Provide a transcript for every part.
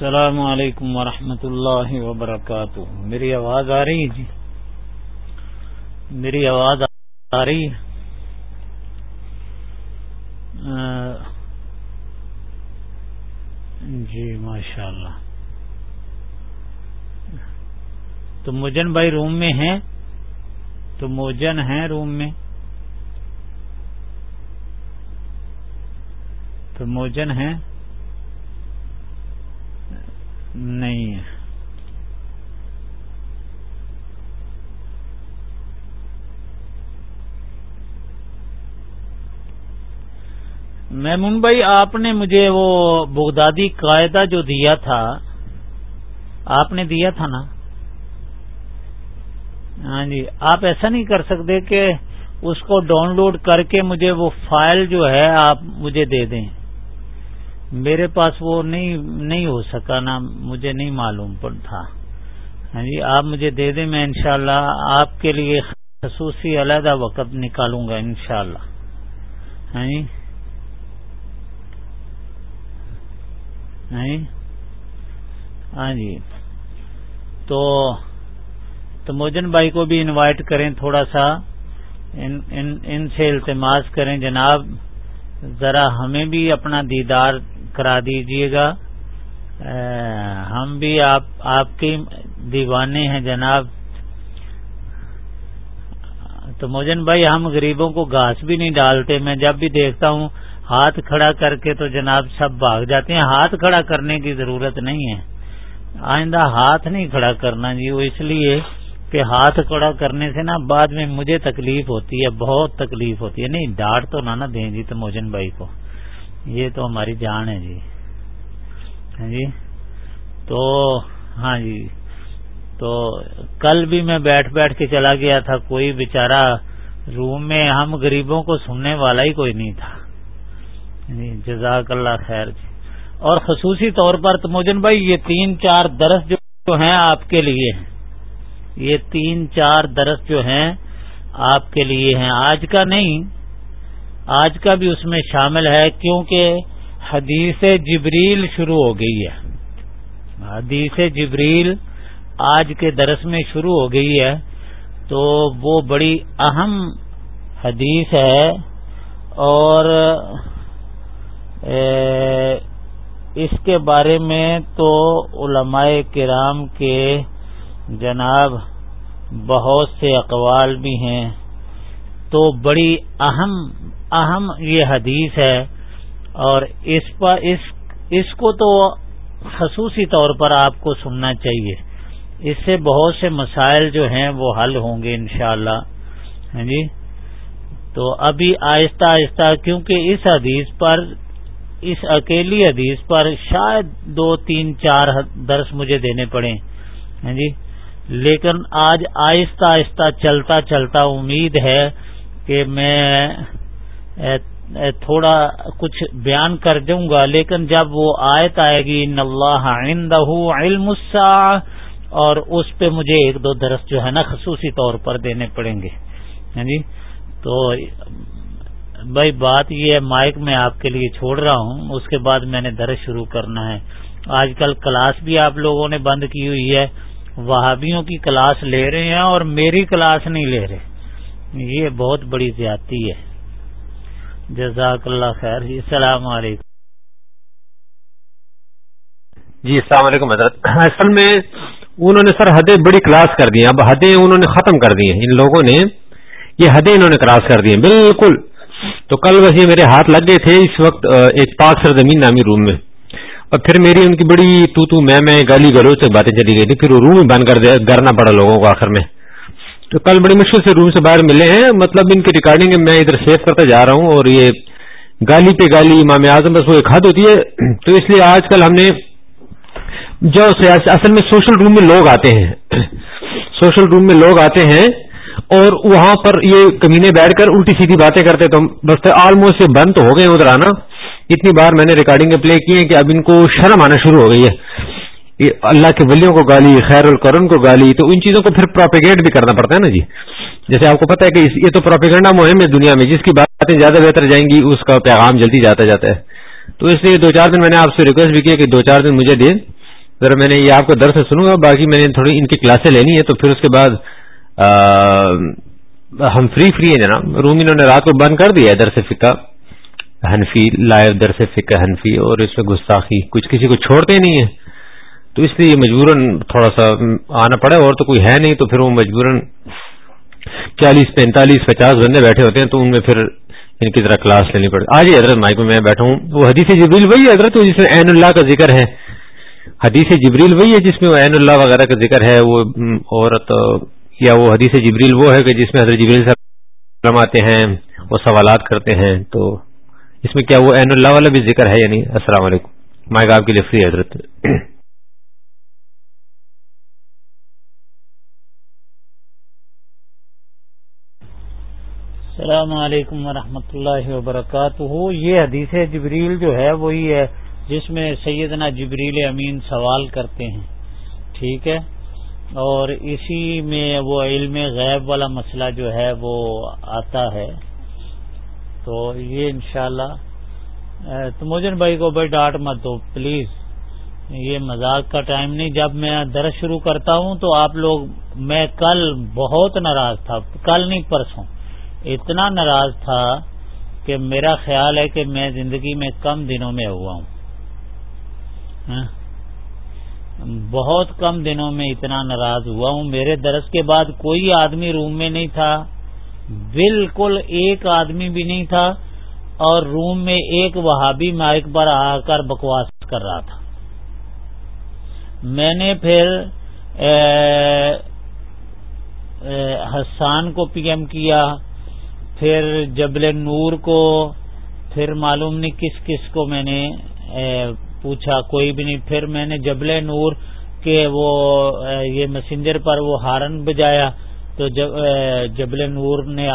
السلام علیکم ورحمۃ اللہ وبرکاتہ۔ میری آواز آ رہی ہے جی؟ میری آواز آ رہی ہے۔ جی ماشاء اللہ تو موجن بھائی روم میں ہیں؟ تو موجن ہیں روم میں؟ تو موجن ہیں؟ نہیں ہے۔ میمون بھائی آپ نے مجھے وہ بغدادی قاعدہ جو دیا تھا، آپ نے دیا تھا نا؟ ہاں جی آپ ایسا نہیں کر سکتے کہ اس کو ڈاؤن لوڈ کر کے مجھے وہ فائل جو ہے، آپ مجھے دے دیں۔ میرے پاس وہ نہیں نہیں ہو سکا نا مجھے نہیں معلوم تھا۔ ہاں جی آپ مجھے دے دیں میں انشاءاللہ شاء آپ کے لیے خصوصی علیحدہ وقت نکالوں گا انشاءاللہ۔ ہاں جی۔ ہاں جی۔ ہاں جی۔ تو تو موجن بھائی کو بھی انوائٹ کریں تھوڑا سا۔ ان ان, ان سے التماس کریں۔ جناب ذرا ہمیں بھی اپنا دیدار کرا دیجیے گا۔ ہم بھی آپ آپ کے دیوانے ہیں جناب۔ تو موجن بھائی، ہم غریبوں کو گھاس بھی نہیں ڈالتے۔ میں جب بھی دیکھتا ہوں ہاتھ کھڑا کر کے تو جناب سب بھاگ جاتے ہیں۔ ہاتھ کھڑا کرنے کی ضرورت نہیں ہے۔ آئندہ ہاتھ نہیں کھڑا کرنا جی وہ اس لیے کہ ہاتھ کڑا کرنے سے نا بعد میں مجھے تکلیف ہوتی ہے، بہت تکلیف ہوتی ہے۔ نہیں، ڈانٹ تو نہ دیں جی تو موجن بھائی کو۔ یہ تو ہماری جان ہے جی۔ ہاں جی۔ تو ہاں جی۔ تو کل بھی میں بیٹھ بیٹھ کے چلا گیا تھا، کوئی بےچارا روم میں ہم غریبوں کو سننے والا ہی کوئی نہیں تھا۔ ہاں جی جزاک اللہ خیر جی۔ اور خصوصی طور پر تو موجن بھائی، یہ تین چار درس جو ہیں آپ کے لیے یہ تین چار درس جو ہیں آپ کے لیے ہیں۔ آج کا نہیں آج کا بھی اس میں شامل ہے کیونکہ حدیث جبریل شروع ہو گئی ہے۔ حدیث جبریل آج کے درس میں شروع ہو گئی ہے۔ تو وہ بڑی اہم حدیث ہے۔ اور اس کے بارے میں تو علماء کرام کے جناب بہت سے اقوال بھی ہیں۔ تو بڑی اہم اہم یہ حدیث ہے اور اس پر اس اس کو تو خصوصی طور پر آپ کو سننا چاہیے۔ اس سے بہت سے مسائل جو ہیں وہ حل ہوں گے انشاءاللہ۔ ہاں جی؟ تو ابھی آہستہ آہستہ کیونکہ اس حدیث پر، اس اکیلی حدیث پر شاید دو، تین، چار درس مجھے دینے پڑے ہاں جی؟ لیکن آج آہستہ آہستہ چلتا چلتا امید ہے کہ میں تھوڑا کچھ بیان کر دوں گا، لیکن جب وہ آیت آئے گی اللہ علم اور اس پہ مجھے ایک دو درس جو ہے نا خصوصی طور پر دینے پڑیں گے۔ ہاں جی؟ تو بھائی، بات یہ مائک میں آپ کے لیے چھوڑ رہا ہوں، اس کے بعد میں نے درس شروع کرنا ہے۔ آج کل کلاس بھی آپ لوگوں نے بند کی ہوئی ہے۔ وہابیوں کی کلاس لے رہے ہیں اور میری کلاس نہیں لے رہے۔ یہ بہت بڑی زیادتی ہے۔ جزاک اللہ خیر. جی السلام علیکم. جی السلام علیکم حضرت. اصل میں انہوں نے سر حدیں بڑی کلاس کر دی اب حدیں انہوں نے ختم کر دی ہیں. ان لوگوں نے یہ حدیں انہوں نے کراس کر دی ہیں. بالکل. تو کل ویسے میرے ہاتھ لگ گئے تھے اس وقت ایک پاک سرزمین نامی روم میں. اور پھر میری ان کی بڑی تو تو میں میں گالی گلو سے باتیں چلی گئی تھی. پھر وہ روم بند کر دیا کرنا پڑا لوگوں کو آخر میں. تو کل بڑی مشکل سے روم سے باہر ملے ہیں۔ مطلب ان کی ریکارڈنگ میں ادھر سیو کرتا جا رہا ہوں اور یہ گالی پہ گالی امام اعظم بس وہ ایک حد ہوتی ہے۔ تو اس لیے آج کل ہم نے جو اصل میں سوشل روم میں لوگ آتے ہیں۔ سوشل روم میں لوگ آتے ہیں اور وہاں پر یہ کمینے بیٹھ کر الٹی سیدھی باتیں کرتے تو بس آلموسٹ یہ بند تو ہو گئے ادھر آنا۔ اتنی بار میں نے ریکارڈنگ پلے کی ہیں کہ اب ان کو شرم آنا شروع ہو گئی ہے۔ اللہ کے ولیوں کو گالی، خیر القرن کو گالی، تو ان چیزوں کو پھر پروپیگیٹ بھی کرنا پڑتا ہے نا جی۔ جیسے آپ کو پتا ہے کہ یہ تو پروپیگنڈا مہم ہے دنیا میں، جس کی باتیں زیادہ بہتر جائیں گی، اس کا پیغام جلدی جاتا جاتا ہے۔ تو اس لیے دو چار دن میں نے آپ سے ریکویسٹ بھی کیا کہ دو چار دن مجھے دیں۔ ذرا میں نے یہ آپ کو در سے سنوں گا، باقی میں نے تھوڑی ان کی کلاسیں لینی ہے تو پھر اس کے بعد ہم فری فری ہیں جناب۔ روم انہوں نے رات کو بند کر دیا ہے در سے فکا حنفی لائیو در سے فکا حنفی، اور اس میں گستاخی، کچھ کسی کو چھوڑتے نہیں ہیں۔ تو اس لیے مجبوراً تھوڑا سا آنا پڑا اور تو کوئی ہے نہیں تو پھر وہ مجبوراً چالیس، پینتالیس، پچاس بندے بیٹھے ہوتے ہیں تو ان میں پھر ان کی طرح کلاس لینی پڑتی آج حضرت مائک میں بیٹھا ہوں۔ وہ حدیث جبریل وہی حضرت، جس میں عین اللہ کا ذکر ہے۔ حدیث جبریل وہی ہے جس میں وہ عین اللہ وغیرہ کا ذکر ہے۔ وہ عورت یا وہ حدیث جبریل وہ ہے کہ جس میں حضرت جبریل صاحب آتے ہیں وہ سوالات کرتے ہیں۔ تو اس میں کیا وہ عین اللہ والا بھی ذکر ہے یا نہیں؟ السلام علیکم۔ مائک آپ کے لیے فری حضرت۔ السلام علیکم ورحمۃ اللہ وبرکاتہ۔ یہ حدیث جبریل جو ہے وہی ہے جس میں سیدنا جبریل امین سوال کرتے ہیں۔ ٹھیک ہے؟ اور اسی میں وہ علم غیب والا مسئلہ جو ہے وہ آتا ہے۔ تو یہ انشاءاللہ تو موجن بھائی کو بھائی ڈانٹ مت دو، پلیز۔ یہ مذاق کا ٹائم نہیں۔ جب میں درس شروع کرتا ہوں تو آپ لوگ، میں کل بہت ناراض تھا، کل نہیں، پرسوں۔ اتنا ناراض تھا کہ میرا خیال ہے کہ میں زندگی میں کم دنوں میں ہوا ہوں۔ ہاں؟ بہت کم دنوں میں اتنا ناراض ہوا ہوں۔ میرے درس کے بعد کوئی آدمی روم میں نہیں تھا۔ بالکل ایک آدمی بھی نہیں تھا اور روم میں ایک وہابی مائک پر آ کر بکواس کر رہا تھا۔ میں نے پھر حسان کو پی ایم کیا۔ پھر جبل نور کو پھر معلوم نہیں کس کس کو میں نے پوچھا، کوئی بھی نہیں۔ پھر میں نے جبل نور کے وہ یہ مسنجر پر وہ ہارن بجایا۔ تو جبل نور نے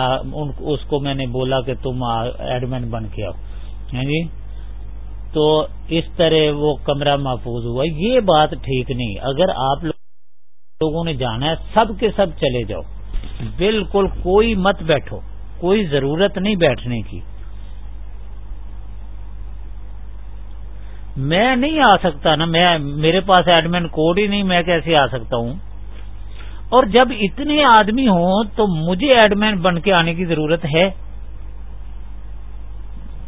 اس کو میں نے بولا کہ تم ایڈمن بن کے آؤ۔ ہاں جی؟ تو اس طرح وہ کمرہ محفوظ ہوا۔ یہ بات ٹھیک نہیں۔ اگر آپ لوگوں نے جانا ہے، سب کے سب چلے جاؤ۔ بالکل کوئی مت بیٹھو۔ کوئی ضرورت نہیں بیٹھنے کی۔ میں نہیں آ سکتا نا، میں، میرے پاس ایڈمن کوڈ ہی نہیں، میں کیسے آ سکتا ہوں؟ اور جب اتنے آدمی ہوں تو مجھے ایڈمن بن کے آنے کی ضرورت ہے؟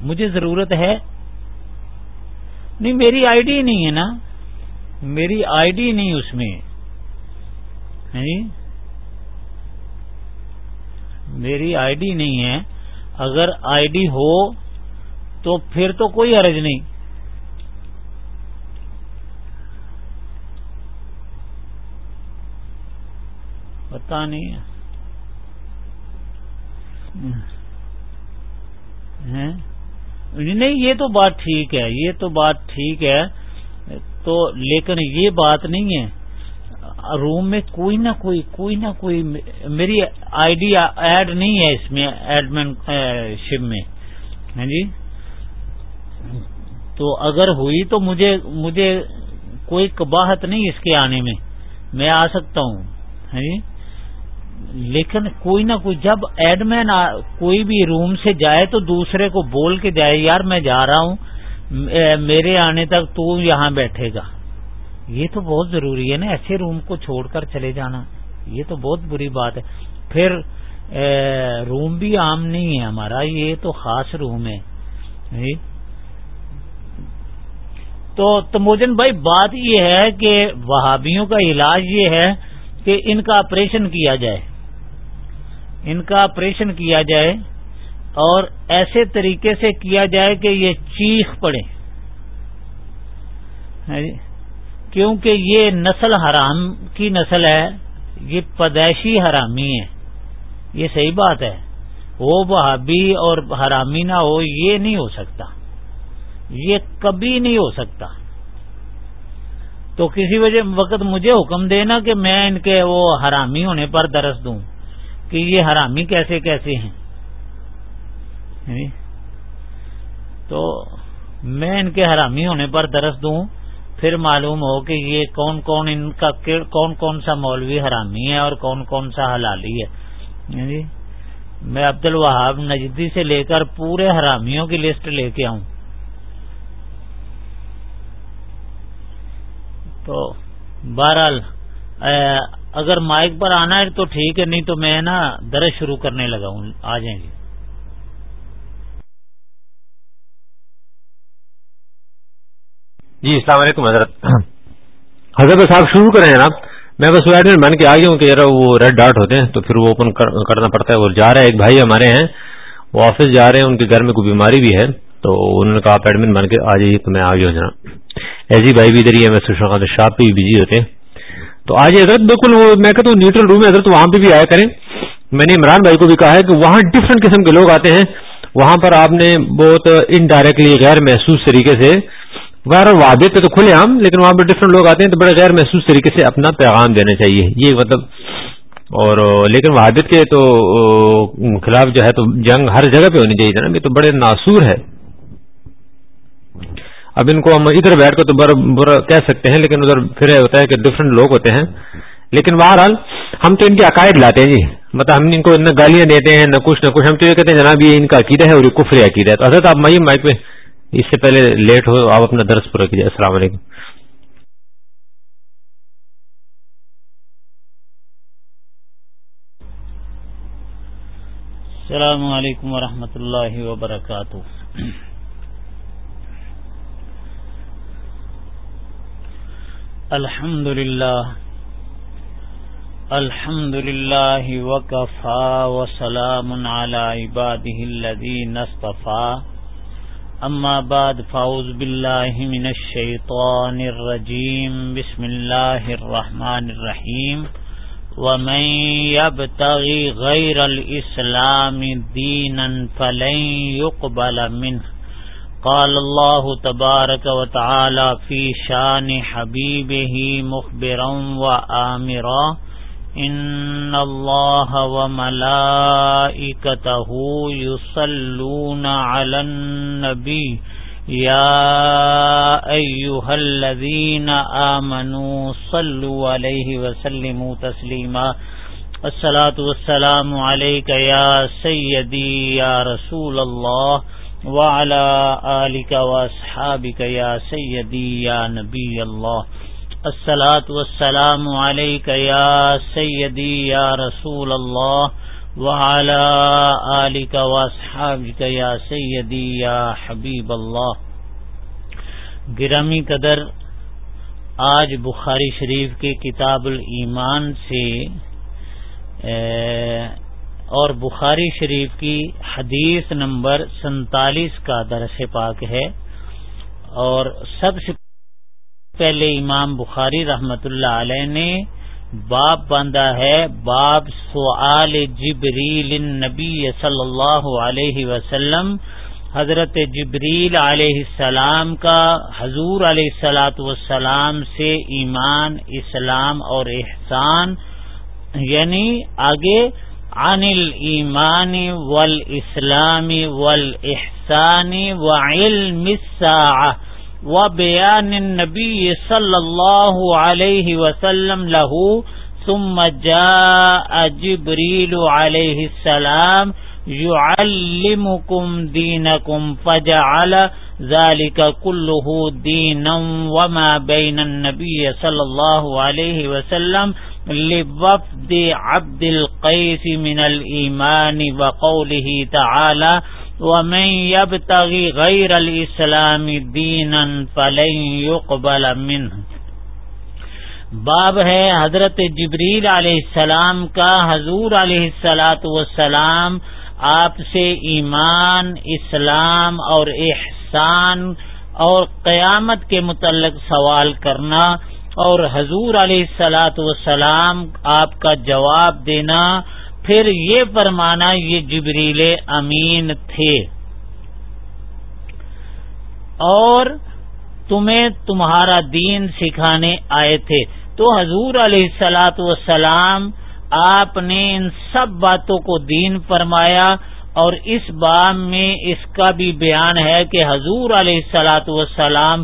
مجھے ضرورت ہے؟ نہیں، میری آئی ڈی نہیں ہے نا۔ میری آئی ڈی نہیں اس میں۔ یعنی میری آئی ڈی نہیں ہے۔ اگر آئی ڈی ہو تو پھر تو کوئی حرج نہیں۔ پتا نہیں۔ ہاں۔ نہیں، یہ تو بات ٹھیک ہے، یہ تو بات ٹھیک ہے۔ تو لیکن یہ بات نہیں ہے۔ روم میں کوئی نہ کوئی کوئی نہ کوئی میری آئی ڈی ایڈ نہیں ہے اس میں ایڈمن شپ میں۔ ہاں جی؟ تو اگر ہوئی تو مجھے مجھے کوئی کباہت نہیں اس کے آنے میں۔ میں آ سکتا ہوں۔ ہاں جی؟ لیکن کوئی نہ کوئی جب ایڈمین کوئی بھی روم سے جائے تو دوسرے کو بول کے جائے، یار میں جا رہا ہوں میرے آنے تک تو یہاں بیٹھے گا۔ یہ تو بہت ضروری ہے نا، ایسے روم کو چھوڑ کر چلے جانا، یہ تو بہت بری بات ہے۔ پھر روم بھی عام نہیں ہے ہمارا، یہ تو خاص روم ہے۔ جی؟ تو تموجن بھائی، بات یہ ہے کہ وہابیوں کا علاج یہ ہے کہ ان کا آپریشن کیا جائے۔ ان کا آپریشن کیا جائے اور ایسے طریقے سے کیا جائے کہ یہ چیخ پڑے۔ ہاں جی۔ کیونکہ یہ نسل حرام کی نسل ہے، یہ پدیشی حرامی ہے۔ یہ صحیح بات ہے۔ وہ بہابی اور حرامی نہ ہو، یہ نہیں ہو سکتا۔ یہ کبھی نہیں ہو سکتا۔ تو کسی وجہ، وقت مجھے حکم دینا کہ میں ان کے وہ حرامی ہونے پر درس دوں کہ یہ حرامی کیسے کیسے ہیں۔ تو میں ان کے حرامی ہونے پر درس دوں۔ پھر معلوم ہو کہ یہ کون کون ان کا کون کون سا مولوی حرامی ہے اور کون کون سا حلالی ہے۔ یعنی میں عبد الوہاب نجدی سے لے کر پورے حرامیوں کی لسٹ لے کے آؤں۔ تو بہرحال اگر مائک پر آنا ہے تو ٹھیک ہے، نہیں تو میں نا درج شروع کرنے لگا ہوں۔ آ جائیں گے جی السلام علیکم، حضرت۔ حضرت صاحب، شروع کریں جناب۔ میں بس ایڈمن بن کے آ گیا ہوں کہ ذرا وہ ریڈ ڈاٹ ہوتے ہیں، تو پھر وہ اوپن کرنا پڑتا ہے۔ وہ جا رہے ایک بھائی ہمارے ہیں۔ وہ آفس جا رہے ہیں، ان کے گھر میں کوئی بیماری بھی ہے، تو انہوں نے کہا آپ ایڈمن بن کے آ جائیے جی، تو میں آ گیا ہوں جناب۔ ایسی جی بھائی بھی ادھر ہی ہے میں سوچا شاپ پہ بھی بزی ہوتے ہیں۔ تو آج حضرت، بالکل وہ میں کہتا ہوں نیوٹرل روم ہے حضرت، وہاں پہ بھی آیا کریں۔ میں نے عمران بھائی کو بھی کہا ہے کہ وہاں ڈفرنٹ قسم کے لوگ آتے ہیں۔ وہاں پر آپ نے بہت انڈائریکٹلی غیر محسوس طریقے سے غیر وادے پہ تو کھلے عام، لیکن وہاں پہ ڈفرنٹ لوگ آتے ہیں تو بڑے غیر محسوس طریقے سے اپنا پیغام دینا چاہیے۔ یہ مطلب اور، لیکن وحادت کے تو خلاف جو ہے تو جنگ ہر جگہ پہ ہونی چاہیے نا، یہ تو بڑے ناسور ہے۔ اب ان کو ہم ادھر بیٹھ کر تو برا کہہ سکتے ہیں، لیکن ادھر پھر ہوتا ہے کہ ڈفرنٹ لوگ ہوتے ہیں۔ لیکن بہرحال، ہم تو ان کی عقائد لاتے ہیں جی۔ مطلب ہم ان کو نہ گالیاں دیتے ہیں، نہ کچھ نہ کچھ۔ ہم تو یہ کہتے ہیں جناب، یہ ان کا عقیدہ ہے اور یہ کفری عقیدہ ہے۔ تو حضرت آپ مائیم مائک پہ اس سے پہلے لیٹ ہو، آپ اپنا درس پورا کیجیے السلام علیکم۔ السلام علیکم ورحمۃ اللہ وبرکاتہ۔ الحمد للہ الحمد للہ وکفا وسلام علی عباده الذین اصطفى أما بعد فأعوذ بالله من الشيطان الرجيم بسم الله الرحمن الرحيم ومن يبتغي غير الإسلام دينا فلن يقبل منه قال الله تبارك وتعالى في شان حبيبه مخبرا وآمرا ان الله وملائكته يصلون على النبي يا ايها الذين امنوا صلوا عليه وسلموا تسليما الصلاه والسلام عليك يا سيدي يا رسول الله وعلى اليك واصحابك يا سيدي يا نبي الله السلاۃ والسلام علیک یا سیدی یا رسول اللہ وعلى آلك واصحابك یا سیدی یا حبیب اللہ گرامی قدر، آج بخاری شریف کے کتاب الایمان سے اور بخاری شریف کی حدیث نمبر سنتالیس کا درس پاک ہے، اور سب سے پہلے امام بخاری رحمت اللہ علیہ نے باب باندھا ہے باب سوال جبریل نبی صلی اللہ علیہ وسلم، حضرت جبریل علیہ السلام کا، حضور علیہ السلاۃ والسلام سے ایمان، اسلام اور احسان یعنی آگے، عن الایمان والاسلام والإحسان وعلم الساعة۔ وبيان النبي صلى الله عليه وسلم له، ثم جاء جبريل عليه السلام يعلمكم دينكم فجعل ذلك كله دينا وما بين النبي صلى الله عليه وسلم لوفد عبد القيس من الإيمان وقوله تعالى ومن يبتغي غير الاسلام دينا فلن يقبل منه۔ باب ہے حضرت جبریل علیہ السلام کا۔ حضور علیہ السلاۃ والسلام آپ سے ایمان، اسلام اور احسان اور قیامت کے متعلق سوال کرنا اور حضور علیہ السلاۃ والسلام آپ کا جواب دینا۔ پھر یہ فرمانا یہ جبریل امین تھے۔ اور تمہیں تمہارا دین سکھانے آئے تھے۔ تو حضور علیہ السلاۃ والسلام، آپ نے ان سب باتوں کو دین فرمایا۔ اور اس باب میں اس کا بھی بیان ہے کہ حضور علیہ السلاۃ والسلام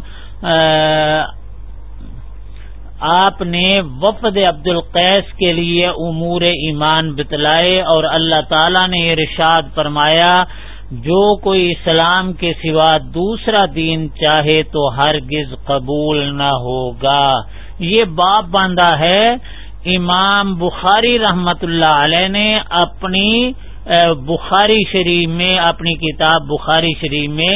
آپ نے وفد عبد القیس کے لیے امور ایمان بتلائے اور اللہ تعالی نے ارشاد فرمایا، جو کوئی اسلام کے سوا دوسرا دین چاہے تو ہرگز قبول نہ ہوگا۔ یہ باپ باندھا ہے۔ امام بخاری رحمت اللہ علیہ نے اپنی بخاری شریف میں، اپنی کتاب بخاری شریف میں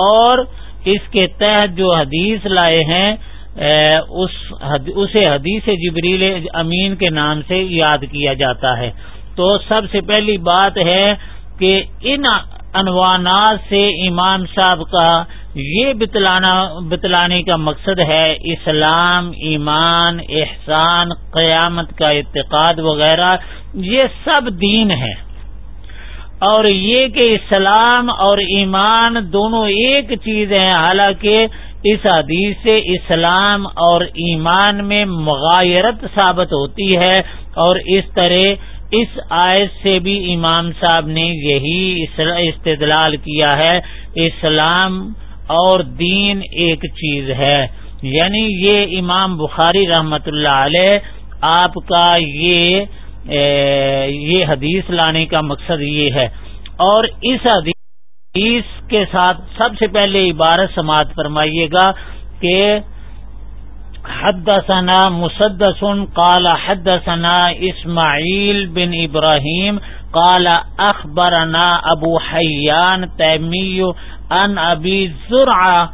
اور اس کے تحت جو حدیث لائے ہیں اسے حدیث جبریل امین کے نام سے یاد کیا جاتا ہے۔ تو سب سے پہلی بات ہے کہ ان عنوانات سے امام صاحب کا یہ بتلانا، بتلانے کا مقصد ہے اسلام، ایمان، احسان، قیامت کا اعتقاد وغیرہ، یہ سب دین ہے۔ اور یہ کہ اسلام اور ایمان دونوں ایک چیز ہیں، حالانکہ اس حدیث سے اسلام اور ایمان میں مغایرت ثابت ہوتی ہے اور اس طرح اس آیت سے بھی امام صاحب نے یہی استدلال کیا ہے، اسلام اور دین ایک چیز ہے۔ یعنی یہ امام بخاری رحمت اللہ علیہ آپ کا یہ یہ حدیث لانے کا مقصد یہ ہے۔ اور اس حدیث کے ساتھ سب سے پہلے عبارت سماعت فرمائیے گا کہ حدثنا مسدس قال حدثنا اسماعیل بن ابراہیم قال اخبرنا ابو حیان تیمی ان ابی زرع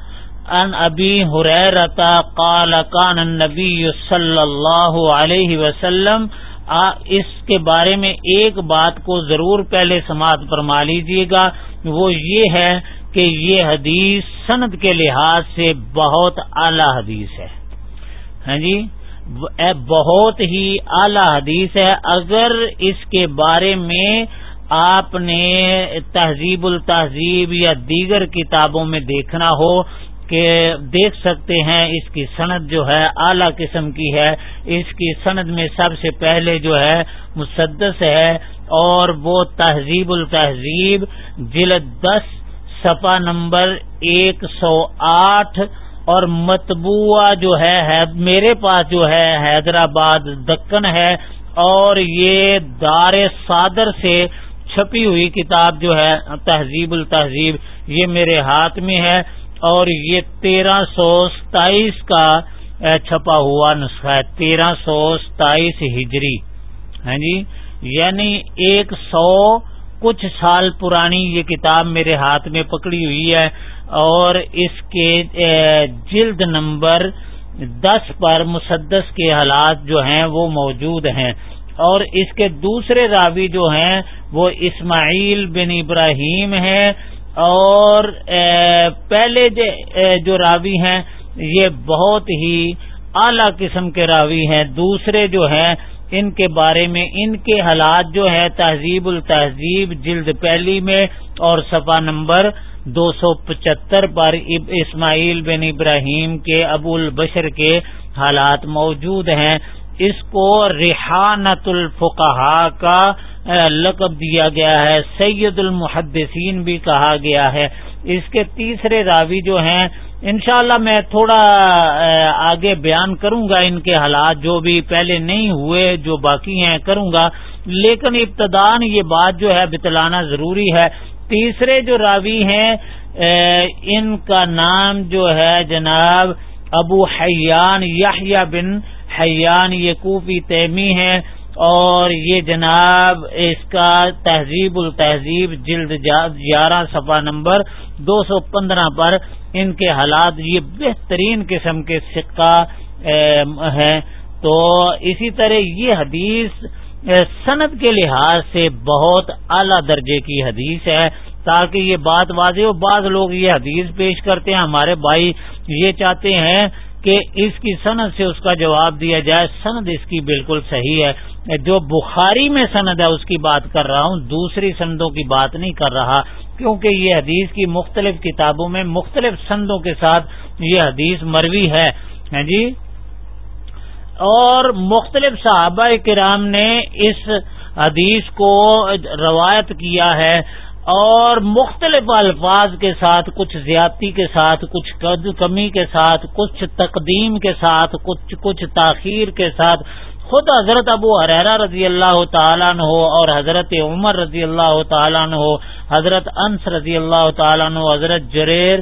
ان ابی حریرتا قال کان النبی صلی اللہ علیہ وسلم اس کے بارے میں ایک بات کو ضرور پہلے سماعت فرما لیجیے گا۔ وہ یہ ہے کہ یہ حدیث سند کے لحاظ سے بہت اعلی حدیث ہے۔ ہاں جی؟ بہت ہی اعلی حدیث ہے۔ اگر اس کے بارے میں آپ نے تہذیب التہذیب یا دیگر کتابوں میں دیکھنا ہو کہ دیکھ سکتے ہیں اس کی سند جو ہے اعلی قسم کی ہے۔ اس کی سند میں سب سے پہلے جو ہے مسدس ہے اور وہ تہذیب التہذیب جلد دس سپا نمبر ایک سو آٹھ اور متبوع جو ہے میرے پاس جو ہے، حیدرآباد دکن ہے اور یہ دار صادر سے چھپی ہوئی کتاب جو ہے تہذیب التہذیب، یہ میرے ہاتھ میں ہے۔ اور یہ تیرہ سو ستائیس کا چھپا ہوا نسخہ ہے۔ تیرہ سو ستائیس ہجری۔ ہاں جی؟ یعنی ایک سو کچھ سال پرانی یہ کتاب میرے ہاتھ میں پکڑی ہوئی ہے اور اس کے جلد نمبر دس پر مسدس کے حالات جو ہیں وہ موجود ہیں۔ اور اس کے دوسرے راوی جو ہیں وہ اسماعیل بن ابراہیم ہیں۔ اور پہلے جو راوی ہیں، یہ بہت ہی اعلی قسم کے راوی ہیں۔ دوسرے جو ہیں، ان کے بارے میں، ان کے حالات جو ہے تہذیب التہذیب، جلد پہلی میں، اور صفا نمبر دو سو پچہتر پر اسماعیل بن ابراہیم کے، ابو البشر کے حالات موجود ہیں۔ اس کو ریحانت الفقہ کا لقب دیا گیا ہے، سید المحدثین بھی کہا گیا ہے۔ اس کے تیسرے راوی جو ہیں، انشاءاللہ میں تھوڑا آگے بیان کروں گا ان کے حالات، جو بھی پہلے نہیں ہوئے، جو باقی ہیں، کروں گا۔ لیکن ابتدان یہ بات جو ہے، بتلانا ضروری ہے۔ تیسرے جو راوی ہیں ان کا نام جو ہے، جناب ابو حیان یا بن حیان یہ کوفی تیمی ہے اور یہ جناب اس کا تہذیب التہذیب جلد گیارہ صفحہ نمبر دو سو پندرہ پر ان کے حالات یہ بہترین قسم کے سکہ ہیں۔ تو اسی طرح یہ حدیث صنعت کے لحاظ سے بہت اعلی درجے کی حدیث ہے۔ تاکہ یہ بات واضح ہو، بعض لوگ یہ حدیث پیش کرتے ہیں، ہمارے بھائی یہ چاہتے ہیں کہ اس کی سند سے اس کا جواب دیا جائے۔ سند اس کی بالکل صحیح ہے۔ جو بخاری میں سند ہے، اس کی بات کر رہا ہوں۔ دوسری سندوں کی بات نہیں کر رہا، کیونکہ یہ حدیث کی مختلف کتابوں میں مختلف سندوں کے ساتھ یہ حدیث مروی ہے۔ ہاں جی؟ اور مختلف صحابہ کرام نے اس حدیث کو روایت کیا ہے۔ اور مختلف الفاظ کے ساتھ، کچھ زیادتی کے ساتھ، کچھ کمی کے ساتھ، کچھ تقدیم کے ساتھ، کچھ کچھ تاخیر کے ساتھ۔ خود حضرت ابو حریرا رضی اللہ تعالیٰ عنہ اور حضرت عمر رضی اللہ تعالیٰ عنہ، حضرت انس رضی اللہ تعالیٰ عنہ، حضرت جریر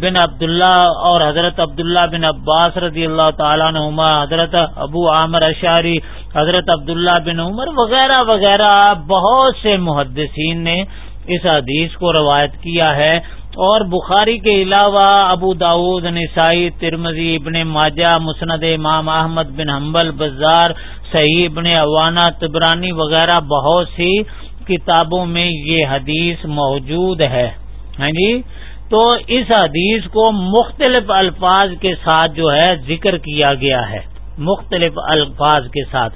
بن عبداللہ اور حضرت عبداللہ بن عباس رضی اللہ تعالیٰ عنہما، حضرت ابو عامر اشاری حضرت عبداللہ بن عمر، وغیرہ وغیرہ، بہت سے محدثین نے اس حدیث کو روایت کیا ہے اور بخاری کے علاوہ ابو داود، نسائی ترمزی ابن ماجہ، مسند امام احمد بن حنبل، بزار، صحیح ابن اوانا تبرانی وغیرہ بہت سی کتابوں میں یہ حدیث موجود ہے۔ ہاں جی؟ تو اس حدیث کو مختلف الفاظ کے ساتھ جو ہے ذکر کیا گیا ہے۔ مختلف الفاظ کے ساتھ۔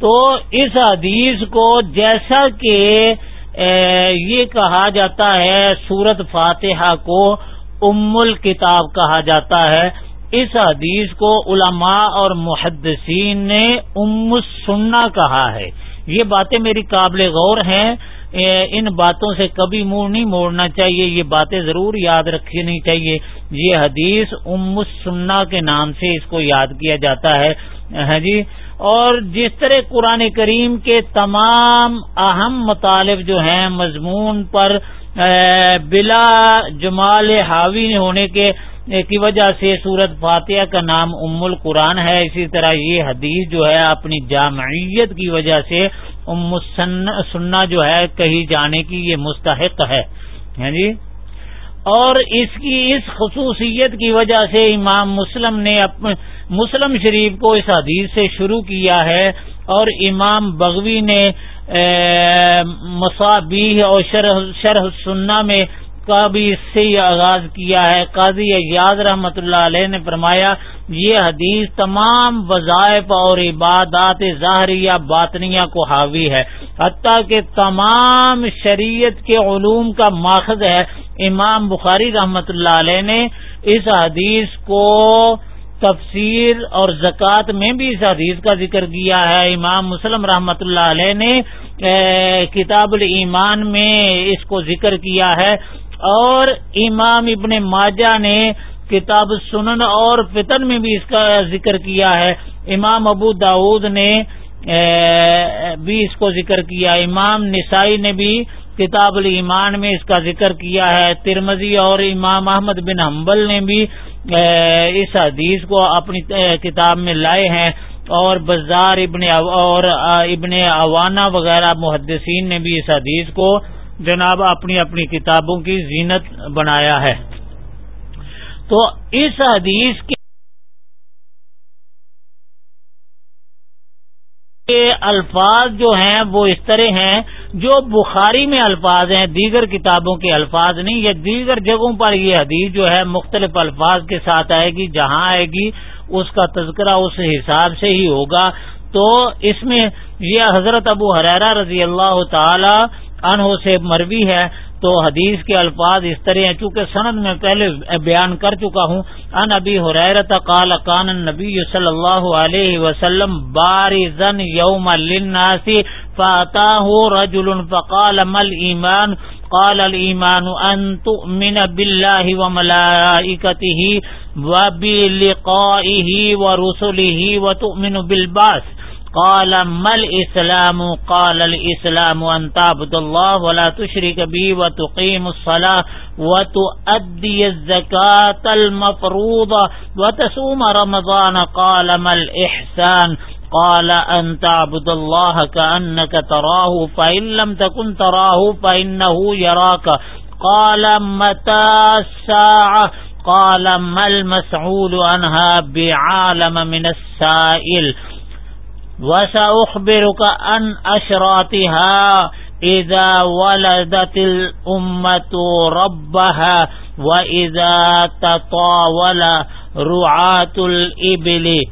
تو اس حدیث کو جیسا کہ یہ کہا جاتا ہے، سورت فاتحہ کو ام الکتاب کہا جاتا ہے۔ اس حدیث کو علماء اور محدثین نے ام سننا کہا ہے۔ یہ باتیں میری قابل غور ہیں۔ ان باتوں سے کبھی منہ نہیں موڑنا چاہیے، یہ باتیں ضرور یاد رکھنی چاہیے۔ یہ حدیث ام سننا کے نام سے اس کو یاد کیا جاتا ہے۔ ہاں جی؟ اور جس طرح قرآن کریم کے تمام اہم مطالب جو ہیں مضمون پر بلا جمال حاوی ہونے کے، کی وجہ سے سورت فاتحہ کا نام ام القرآن ہے۔ اسی طرح یہ حدیث جو ہے اپنی جامعیت کی وجہ سے ام سننا جو ہے کہیں جانے کی یہ مستحق ہے۔ ہاں جی؟ اور اس کی اس خصوصیت کی وجہ سے امام مسلم نے مسلم شریف کو اس حدیث سے شروع کیا ہے اور امام بغوی نے مصابیح اور شرح شرح سننا میں کا بھی اس سے آغاز کیا ہے۔ قاضی یاد رحمت اللہ علیہ نے فرمایا، یہ حدیث تمام وظائف اور عبادات ظاہریہ باطنیہ کو حاوی ہے۔ حتیٰ کہ تمام شریعت کے علوم کا ماخذ ہے۔ امام بخاری رحمت اللہ علیہ نے اس حدیث کو تفسیر اور زکوٰۃ میں بھی اس حدیث کا ذکر کیا ہے۔ امام مسلم رحمت اللہ علیہ نے کتاب الایمان میں اس کو ذکر کیا ہے۔ اور امام ابن ماجہ نے کتاب سنن اور فتن میں بھی اس کا ذکر کیا ہے۔ امام ابو داود نے بھی اس کو ذکر کیا۔ امام نسائی نے بھی کتاب الایمان میں اس کا ذکر کیا ہے۔ ترمزی اور امام احمد بن حنبل نے بھی اس حدیث کو اپنی کتاب میں لائے ہیں۔ اور بزار ابن، اور ابن اوانا وغیرہ محدثین نے بھی اس حدیث کو جناب اپنی اپنی کتابوں کی زینت بنایا ہے۔ تو اس حدیث کے الفاظ جو ہیں وہ اس طرح ہیں جو بخاری میں الفاظ ہیں، دیگر کتابوں کے الفاظ نہیں، یا دیگر جگہوں پر یہ حدیث جو ہے مختلف الفاظ کے ساتھ آئے گی، جہاں آئے گی، اس کا تذکرہ اس حساب سے ہی ہوگا۔ تو اس میں یہ حضرت ابو حرارہ رضی اللہ تعالی عنہ سے مروی ہے، تو حدیث کے الفاظ اس طرح ہیں۔ چونکہ سند میں پہلے بیان کر چکا ہوں، ان ابی حریرت قال، کان نبی صلی اللہ علیہ وسلم بارزن یوم للناس فاتاه رجل فقال مل ایمان قال، الایمان ان تؤمن بالله وملائکته وبلقائه ورسله وتؤمن بالبعث قال مل اسلام قال الاسلام ان تعبد الله ولا تشرك به وتقيم الصلاه وتؤدي الزكاه المفروضه وتصوم رمضان. قال، ما الاحسان قال ان تعبد الله كانك تراه فان لم تكن تراه فانه يراك. قال، متى الساعه قال، ما المسعول عنها بعالم من السائل. وسأخبرك أن أشراتها إذا ولدت الأمة ربها وإذا تطاول رعاة الإبل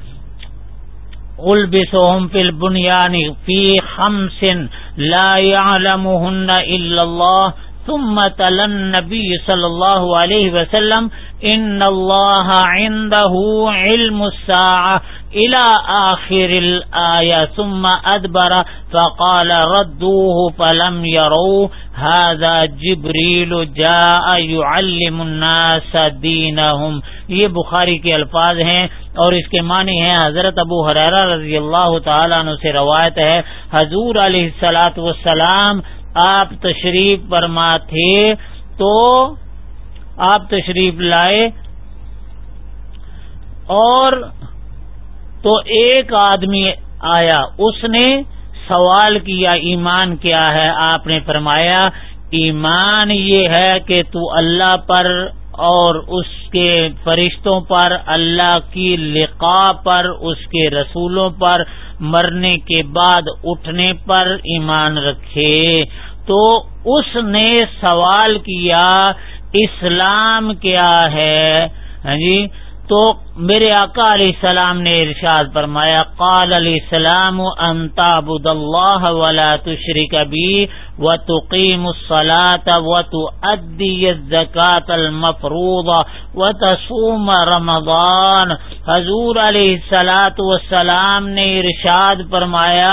ألبسهم في البنيان في خمس لا يعلمهن إلا الله ثم تل النبي صلى الله عليه وسلم إن الله عنده علم الساعة الى آخر الآية ثم أدبر فقال ردوه فلم يروا هذا جبريل جاء يعلم الناس دينهم. یہ بخاری کے الفاظ ہیں اور اس کے معنی ہیں حضرت ابو حرارہ رضی اللہ تعالیٰ عنہ سے روایت ہے، حضور علیہ السلاۃ والسلام آپ تشریف فرما تھے تو آپ تشریف لائے اور تو ایک آدمی آیا، اس نے سوال کیا، ایمان کیا ہے؟ آپ نے فرمایا، ایمان یہ ہے کہ تو اللہ پر اور اس کے فرشتوں پر، اللہ کی لقا پر، اس کے رسولوں پر، مرنے کے بعد اٹھنے پر ایمان رکھے۔ تو اس نے سوال کیا، اسلام کیا ہے؟ ہاں جی تو میرے آقا علیہ السلام نے ارشاد فرمایا، قال علیہ السلام انتا بد اللہ ولا تشرک بی و تقیم الصلاة و تؤدی الزکاة المفروض و تصوم رمضان. حضور علیہ السلام والسلام نے ارشاد فرمایا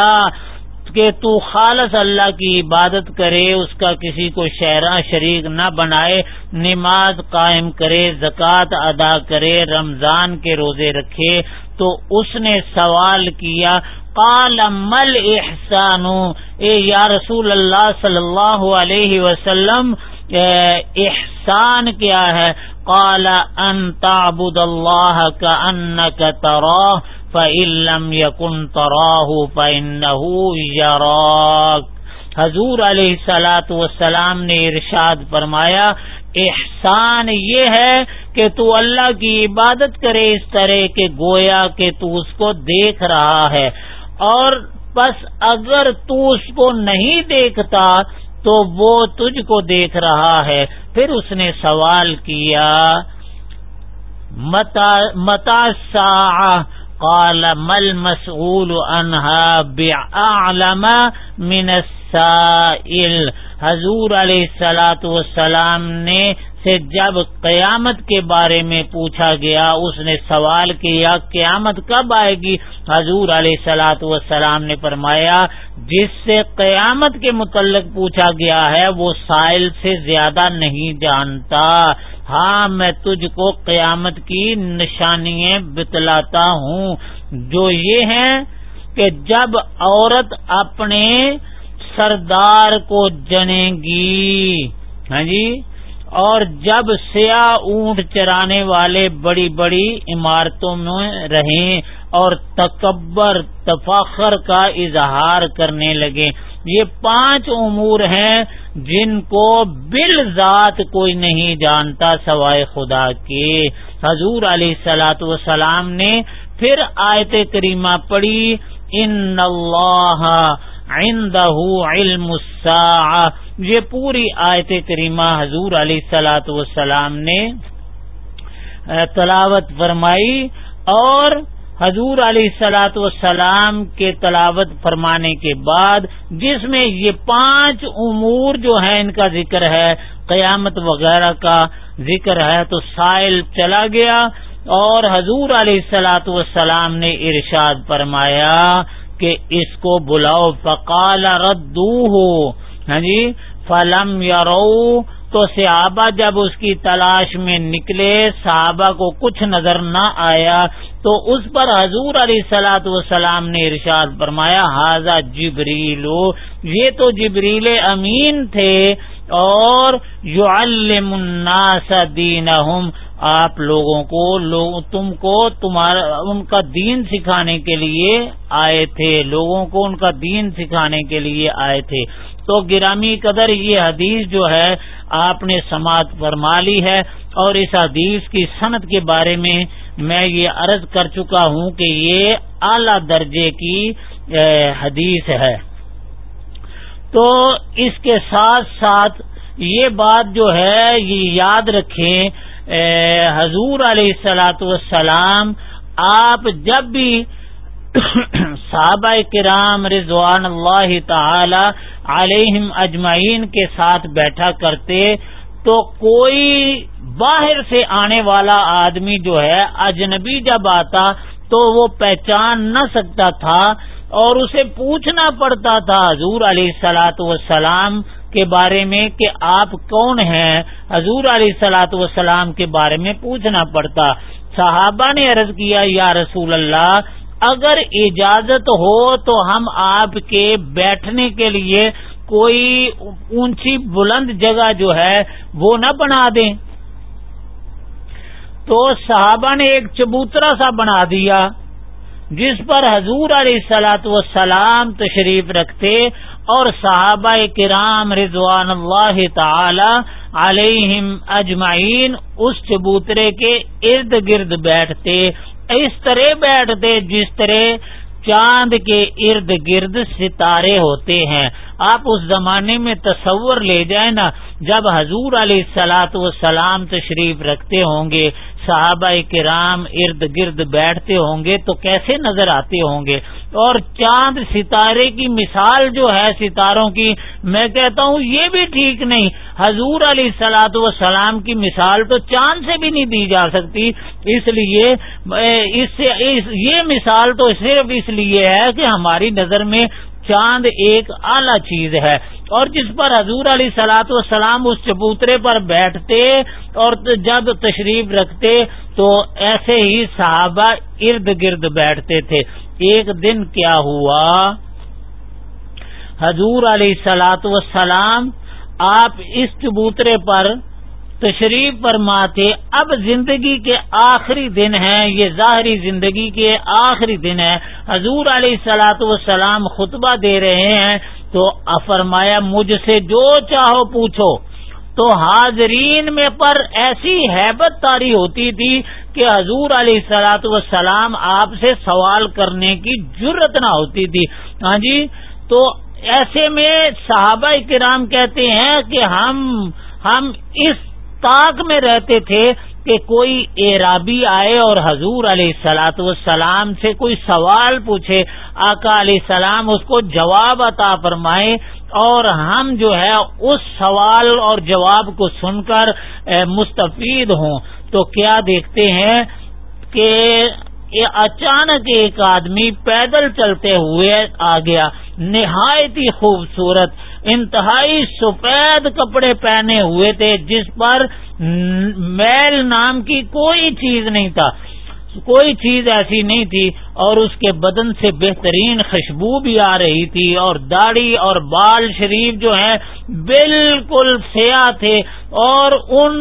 کہ تو خالص اللہ کی عبادت کرے، اس کا کسی کو شہراں شریک نہ بنائے، نماز قائم کرے، زکوٰۃ ادا کرے، رمضان کے روزے رکھے، تو اس نے سوال کیا، قال مل احسان اے یا رسول اللہ صلی اللہ علیہ وسلم احسان کیا ہے؟ قال ان تعبد اللہ کا ان کا فعلم یقن تراہ فن یراک حضور علیہ سلاۃ وسلام نے ارشاد فرمایا، احسان یہ ہے کہ تو اللہ کی عبادت کرے اس طرح کہ گویا کہ تو اس کو دیکھ رہا ہے۔ اور بس اگر تو اس کو نہیں دیکھتا، تو وہ تجھ کو دیکھ رہا ہے۔ پھر اس نے سوال کیا، متا سا قال مل مسعول انہا بعلم من السائل. حضور علیہ السلاۃ والسلام نے سے جب قیامت کے بارے میں پوچھا گیا، اس نے سوال کیا، قیامت کب آئے گی؟ حضور علیہ سلاۃ والسلام نے فرمایا، جس سے قیامت کے متعلق پوچھا گیا ہے، وہ سائل سے زیادہ نہیں جانتا۔ ہاں میں تجھ کو قیامت کی نشانی بتلاتا ہوں۔ جو یہ ہے کہ جب عورت اپنے سردار کو جنے گی۔ ہاں جی؟ اور جب سیاہ اونٹ چرانے والے بڑی بڑی عمارتوں میں رہیں اور تکبر، تفاخر کا اظہار کرنے لگے یہ پانچ امور ہیں جن کو بل ذات کوئی نہیں جانتا سوائے خدا کے۔ حضور علیہ سلاۃ وسلام نے پھر آیت کریمہ پڑھی، ان اللہ عندہ علم یہ پوری آیت کریمہ حضور علیہ سلاۃ وسلام نے تلاوت فرمائی اور حضور علیہ سلاۃ والسلام کے تلاوت فرمانے کے بعد جس میں یہ پانچ امور جو ہیں ان کا ذکر ہے، قیامت وغیرہ کا ذکر ہے تو سائل چلا گیا اور حضور علیہ سلاۃ والسلام نے ارشاد فرمایا کہ اس کو بلاؤ فقال ردو ہو ہاں جی؟ فلم یا تو صحابہ جب اس کی تلاش میں نکلے، صحابہ کو کچھ نظر نہ آیا، تو اس پر حضور علیہ سلاۃ وسلام نے ارشاد فرمایا حاضہ جبریل. یہ تو جبریل امین تھے۔ اور یو الناس دینہم آپ لوگوں کو، لوگ تم کو، تمہارا، ان کا دین سکھانے کے لیے آئے تھے، لوگوں کو ان کا دین سکھانے کے لیے آئے تھے۔ تو گرامی قدر یہ حدیث جو ہے، آپ نے سماعت فرما لی ہے اور اس حدیث کی صنعت کے بارے میں میں یہ عرض کر چکا ہوں کہ یہ اعلی درجے کی حدیث ہے۔ تو اس کے ساتھ ساتھ یہ بات جو ہے، یہ یاد رکھیں حضور علیہ السلاۃ والسلام، آپ جب بھی صحابہ کرام رضوان اللہ تعالی علیہم اجمعین کے ساتھ بیٹھا کرتے، تو کوئی باہر سے آنے والا آدمی جو ہے، اجنبی جب آتا تو وہ پہچان نہ سکتا تھا اور اسے پوچھنا پڑتا تھا حضور علیہ سلاۃ وسلام کے بارے میں کہ آپ کون ہیں؟ حضور علیہ سلاۃ وسلام کے بارے میں پوچھنا پڑتا۔ صحابہ نے عرض کیا، یا رسول اللہ، اگر اجازت ہو تو ہم آپ کے بیٹھنے کے لیے کوئی اونچی بلند جگہ جو ہے وہ نہ بنا دیں۔ تو صحابہ نے ایک چبوترا سا بنا دیا۔ جس پر حضور علیہ سلاۃ وسلام تشریف رکھتے اور صحابہ کرام رضوان اللہ تعالی علیہم اجمعین اس چبوترے کے ارد گرد بیٹھتے، اس طرح بیٹھتے جس طرح چاند کے ارد گرد ستارے ہوتے ہیں۔ آپ اس زمانے میں تصور لے جائیں نا، جب حضور علیہ سلاۃ و سلام تشریف رکھتے ہوں گے، صحابہ کرام ارد گرد بیٹھتے ہوں گے تو کیسے نظر آتے ہوں گے؟ اور چاند ستارے کی مثال جو ہے ستاروں کی، میں کہتا ہوں یہ بھی ٹھیک نہیں، حضور علیہ سلاۃ وسلام کی مثال تو چاند سے بھی نہیں دی جا سکتی، اس لیے، اس سے یہ مثال تو صرف اس لیے ہے کہ ہماری نظر میں چاند ایک اعلی چیز ہے۔ اور جس پر حضور علیہ سلاۃ والسلام اس چبوترے پر بیٹھتے اور جب تشریف رکھتے تو ایسے ہی صحابہ ارد گرد بیٹھتے تھے۔ ایک دن کیا ہوا؟ حضور علیہ سلاۃ وسلام آپ اس چبوترے پر تشریف فرما تھے اب زندگی کے آخری دن ہیں، یہ ظاہری زندگی کے آخری دن ہے حضور علیہ سلاۃ وسلام خطبہ دے رہے ہیں، تو فرمایا، مجھ سے جو چاہو پوچھو۔ تو حاضرین میں پر ایسی حیبت تاری ہوتی تھی کہ حضور علیہ سلاۃ وسلام آپ سے سوال کرنے کی ضرورت نہ ہوتی تھی۔ ہاں جی تو ایسے میں صحابہ کرام کہتے ہیں کہ ہم ہم اس تاک میں رہتے تھے کہ کوئی اعرابی آئے اور حضور علیہ سلاۃ والسلام سے کوئی سوال پوچھے، آقا علیہ السلام اس کو جواب عطا فرمائے اور ہم جو ہے اس سوال اور جواب کو سن کر مستفید ہوں۔ تو کیا دیکھتے ہیں کہ اچانک ایک آدمی پیدل چلتے ہوئے آ گیا۔ نہایت ہی خوبصورت انتہائی سفید کپڑے پہنے ہوئے تھے، جس پر میل نام کی کوئی چیز نہیں تھا۔ کوئی چیز ایسی نہیں تھی اور اس کے بدن سے بہترین خوشبو بھی آ رہی تھی اور داڑھی اور بال شریف جو ہے بالکل سیاہ تھے اور ان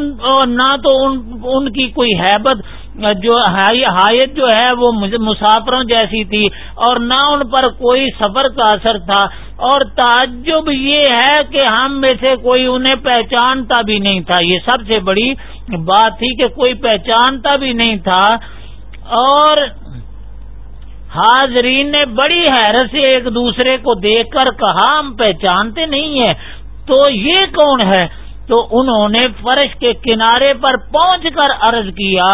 نہ تو ان ان کی کوئی حیبت جو حایت جو ہے وہ مسافروں جیسی تھی اور نہ ان پر کوئی سفر کا اثر تھا اور تعجب یہ ہے کہ ہم میں سے کوئی انہیں پہچانتا بھی نہیں تھا۔ یہ سب سے بڑی بات تھی کہ کوئی پہچانتا بھی نہیں تھا اور حاضرین نے بڑی حیرت سے ایک دوسرے کو دیکھ کر کہا، ہم پہچانتے نہیں ہیں، تو یہ کون ہے؟ تو انہوں نے فرش کے کنارے پر پہنچ کر عرض کیا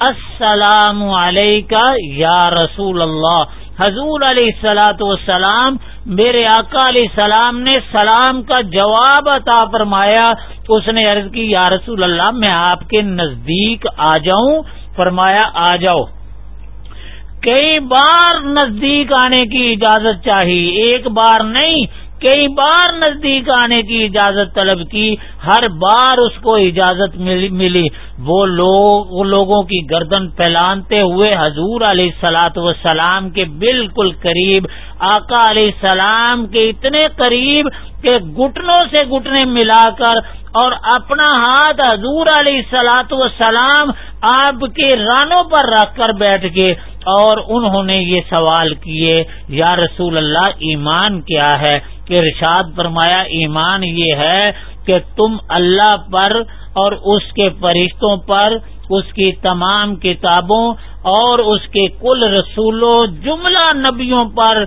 السلام علیکہ یا رسول اللہ۔ حضور علیہ السلاۃ والسلام میرے آقا علیہ السلام نے سلام کا جواب عطا فرمایا۔ اس نے عرض کی، یا رسول اللہ، میں آپ کے نزدیک آ جاؤں۔ فرمایا، آ جاؤ۔ کئی بار نزدیک آنے کی اجازت چاہیے ایک بار نہیں کئی بار نزدیک آنے کی اجازت طلب کی، ہر بار اس کو اجازت ملی۔ وہ لوگ لوگوں کی گردن پھیلانتے ہوئے حضور علیہ سلاۃ وسلام کے بالکل قریب، آقا علیہ السلام کے اتنے قریب کہ گٹنوں سے گٹنے ملا کر اور اپنا ہاتھ حضور علیہ سلاۃ وسلام آپ کے رانوں پر رکھ کر بیٹھ گئے اور انہوں نے یہ سوال کیے، یا رسول اللہ، ایمان کیا ہے؟ کہ ارشاد فرمایا، ایمان یہ ہے کہ تم اللہ پر اور اس کے فرشتوں پر اس کی تمام کتابوں اور اس کے کل رسولوں، جملہ نبیوں پر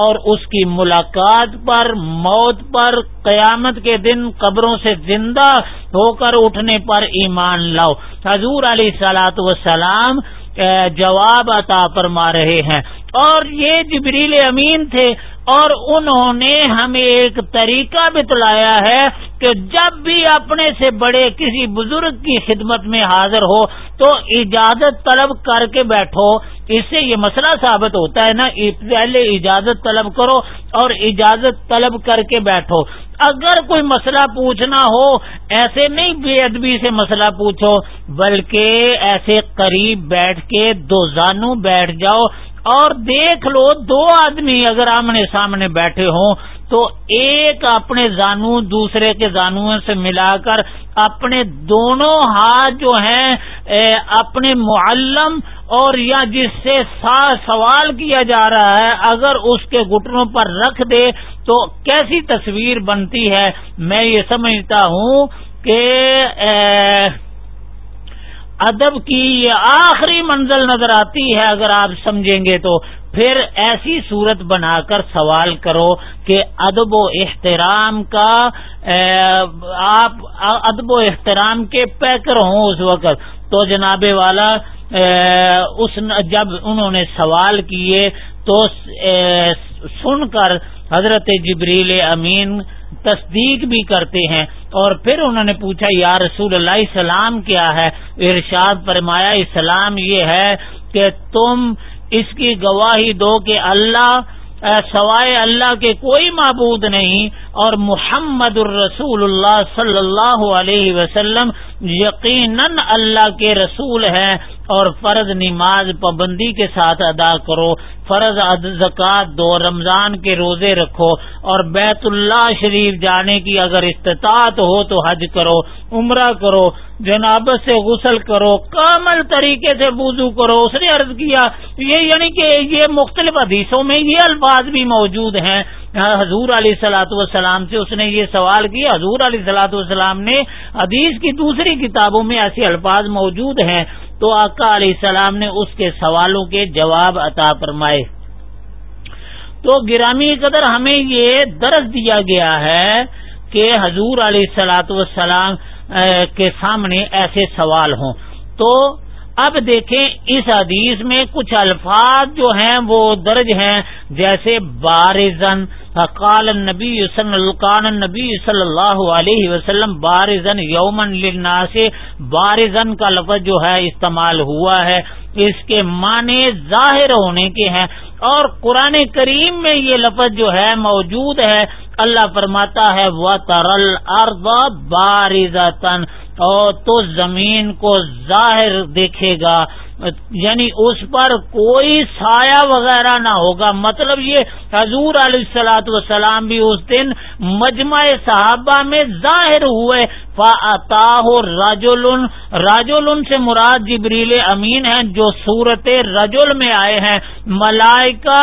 اور اس کی ملاقات پر، موت پر، قیامت کے دن قبروں سے زندہ ہو کر اٹھنے پر ایمان لاؤ۔ حضور علیہ سلاۃ وسلام جواب عطا فرما رہے ہیں۔ اور یہ جبریل امین تھے اور انہوں نے ہمیں ایک طریقہ بتلایا ہے کہ جب بھی اپنے سے بڑے کسی بزرگ کی خدمت میں حاضر ہو تو اجازت طلب کر کے بیٹھو۔ اس سے یہ مسئلہ ثابت ہوتا ہے نا پہلے اجازت طلب کرو اور اجازت طلب کر کے بیٹھو۔ اگر کوئی مسئلہ پوچھنا ہو، ایسے نہیں بے ادبی سے مسئلہ پوچھو، بلکہ ایسے قریب بیٹھ کے دو زانو بیٹھ جاؤ اور دیکھ لو دو آدمی اگر آمنے سامنے بیٹھے ہوں تو ایک اپنے زانو دوسرے کے زانو سے ملا کر اپنے دونوں ہاتھ جو ہیں اپنے معلم اور یا جس سے سوال کیا جا رہا ہے، اگر اس کے گٹنوں پر رکھ دے تو کیسی تصویر بنتی ہے؟ میں یہ سمجھتا ہوں کہ ادب کی یہ آخری منزل نظر آتی ہے، اگر آپ سمجھیں گے تو۔ پھر ایسی صورت بنا کر سوال کرو کہ ادب و احترام کا آپ ادب و احترام کے پیکر ہوں اس وقت۔ تو جناب والا اس جب انہوں نے سوال کیے تو سن کر حضرت جبریل امین تصدیق بھی کرتے ہیں۔ اور پھر انہوں نے پوچھا، یا رسول اللہ اسلام کیا ہے؟ ارشاد فرمایا اسلام یہ ہے کہ تم اس کی گواہی دو کہ اللہ سوائے اللہ کے کوئی معبود نہیں، اور محمد الرسول اللہ صلی اللہ علیہ وسلم یقیناً اللہ کے رسول ہیں اور فرض نماز پابندی کے ساتھ ادا کرو، فرض زکوٰۃ دو، رمضان کے روزے رکھو اور بیت اللہ شریف جانے کی اگر استطاعت ہو تو حج کرو، عمرہ کرو جنابت سے غسل کرو، کامل طریقے سے وضو کرو، اس نے عرض کیا، یہ یعنی کہ یہ مختلف حدیثوں میں یہ الفاظ بھی موجود ہیں۔ حضور علیہ سلاۃ والسلام سے اس نے یہ سوال کیا، حضور علیہ سلاۃ والسلام نے حدیث کی دوسری کتابوں میں ایسے الفاظ موجود ہیں تو آقا علیہ السلام نے اس کے سوالوں کے جواب عطا فرمائے۔ تو گرامی قدر ہمیں یہ درس دیا گیا ہے کہ حضور علیہ سلاۃ والسلام کے سامنے ایسے سوال ہوں۔ تو اب دیکھیں اس حدیث میں کچھ الفاظ جو ہیں وہ درج ہیں، جیسے بارزن قال النبی القان النبی صلی اللہ علیہ وسلم، بارزن یومن للناس، بارزن کا لفظ جو ہے، استعمال ہوا ہے۔ اس کے معنی ظاہر ہونے کے ہیں۔ اور قرآن کریم میں یہ لفظ جو ہے، موجود ہے۔ اللہ فرماتا ہے وہ ترل ارد بارزن اور تو زمین کو ظاہر دیکھے گا۔ یعنی اس پر کوئی سایہ وغیرہ نہ ہوگا۔ مطلب یہ حضور علیہ السلاۃ وسلام بھی اس دن مجمع صحابہ میں ظاہر ہوئے۔ فاطاہ راجول راجول سے مراد جبریل امین ہیں جو صورت رجل میں آئے ہیں۔ ملائکہ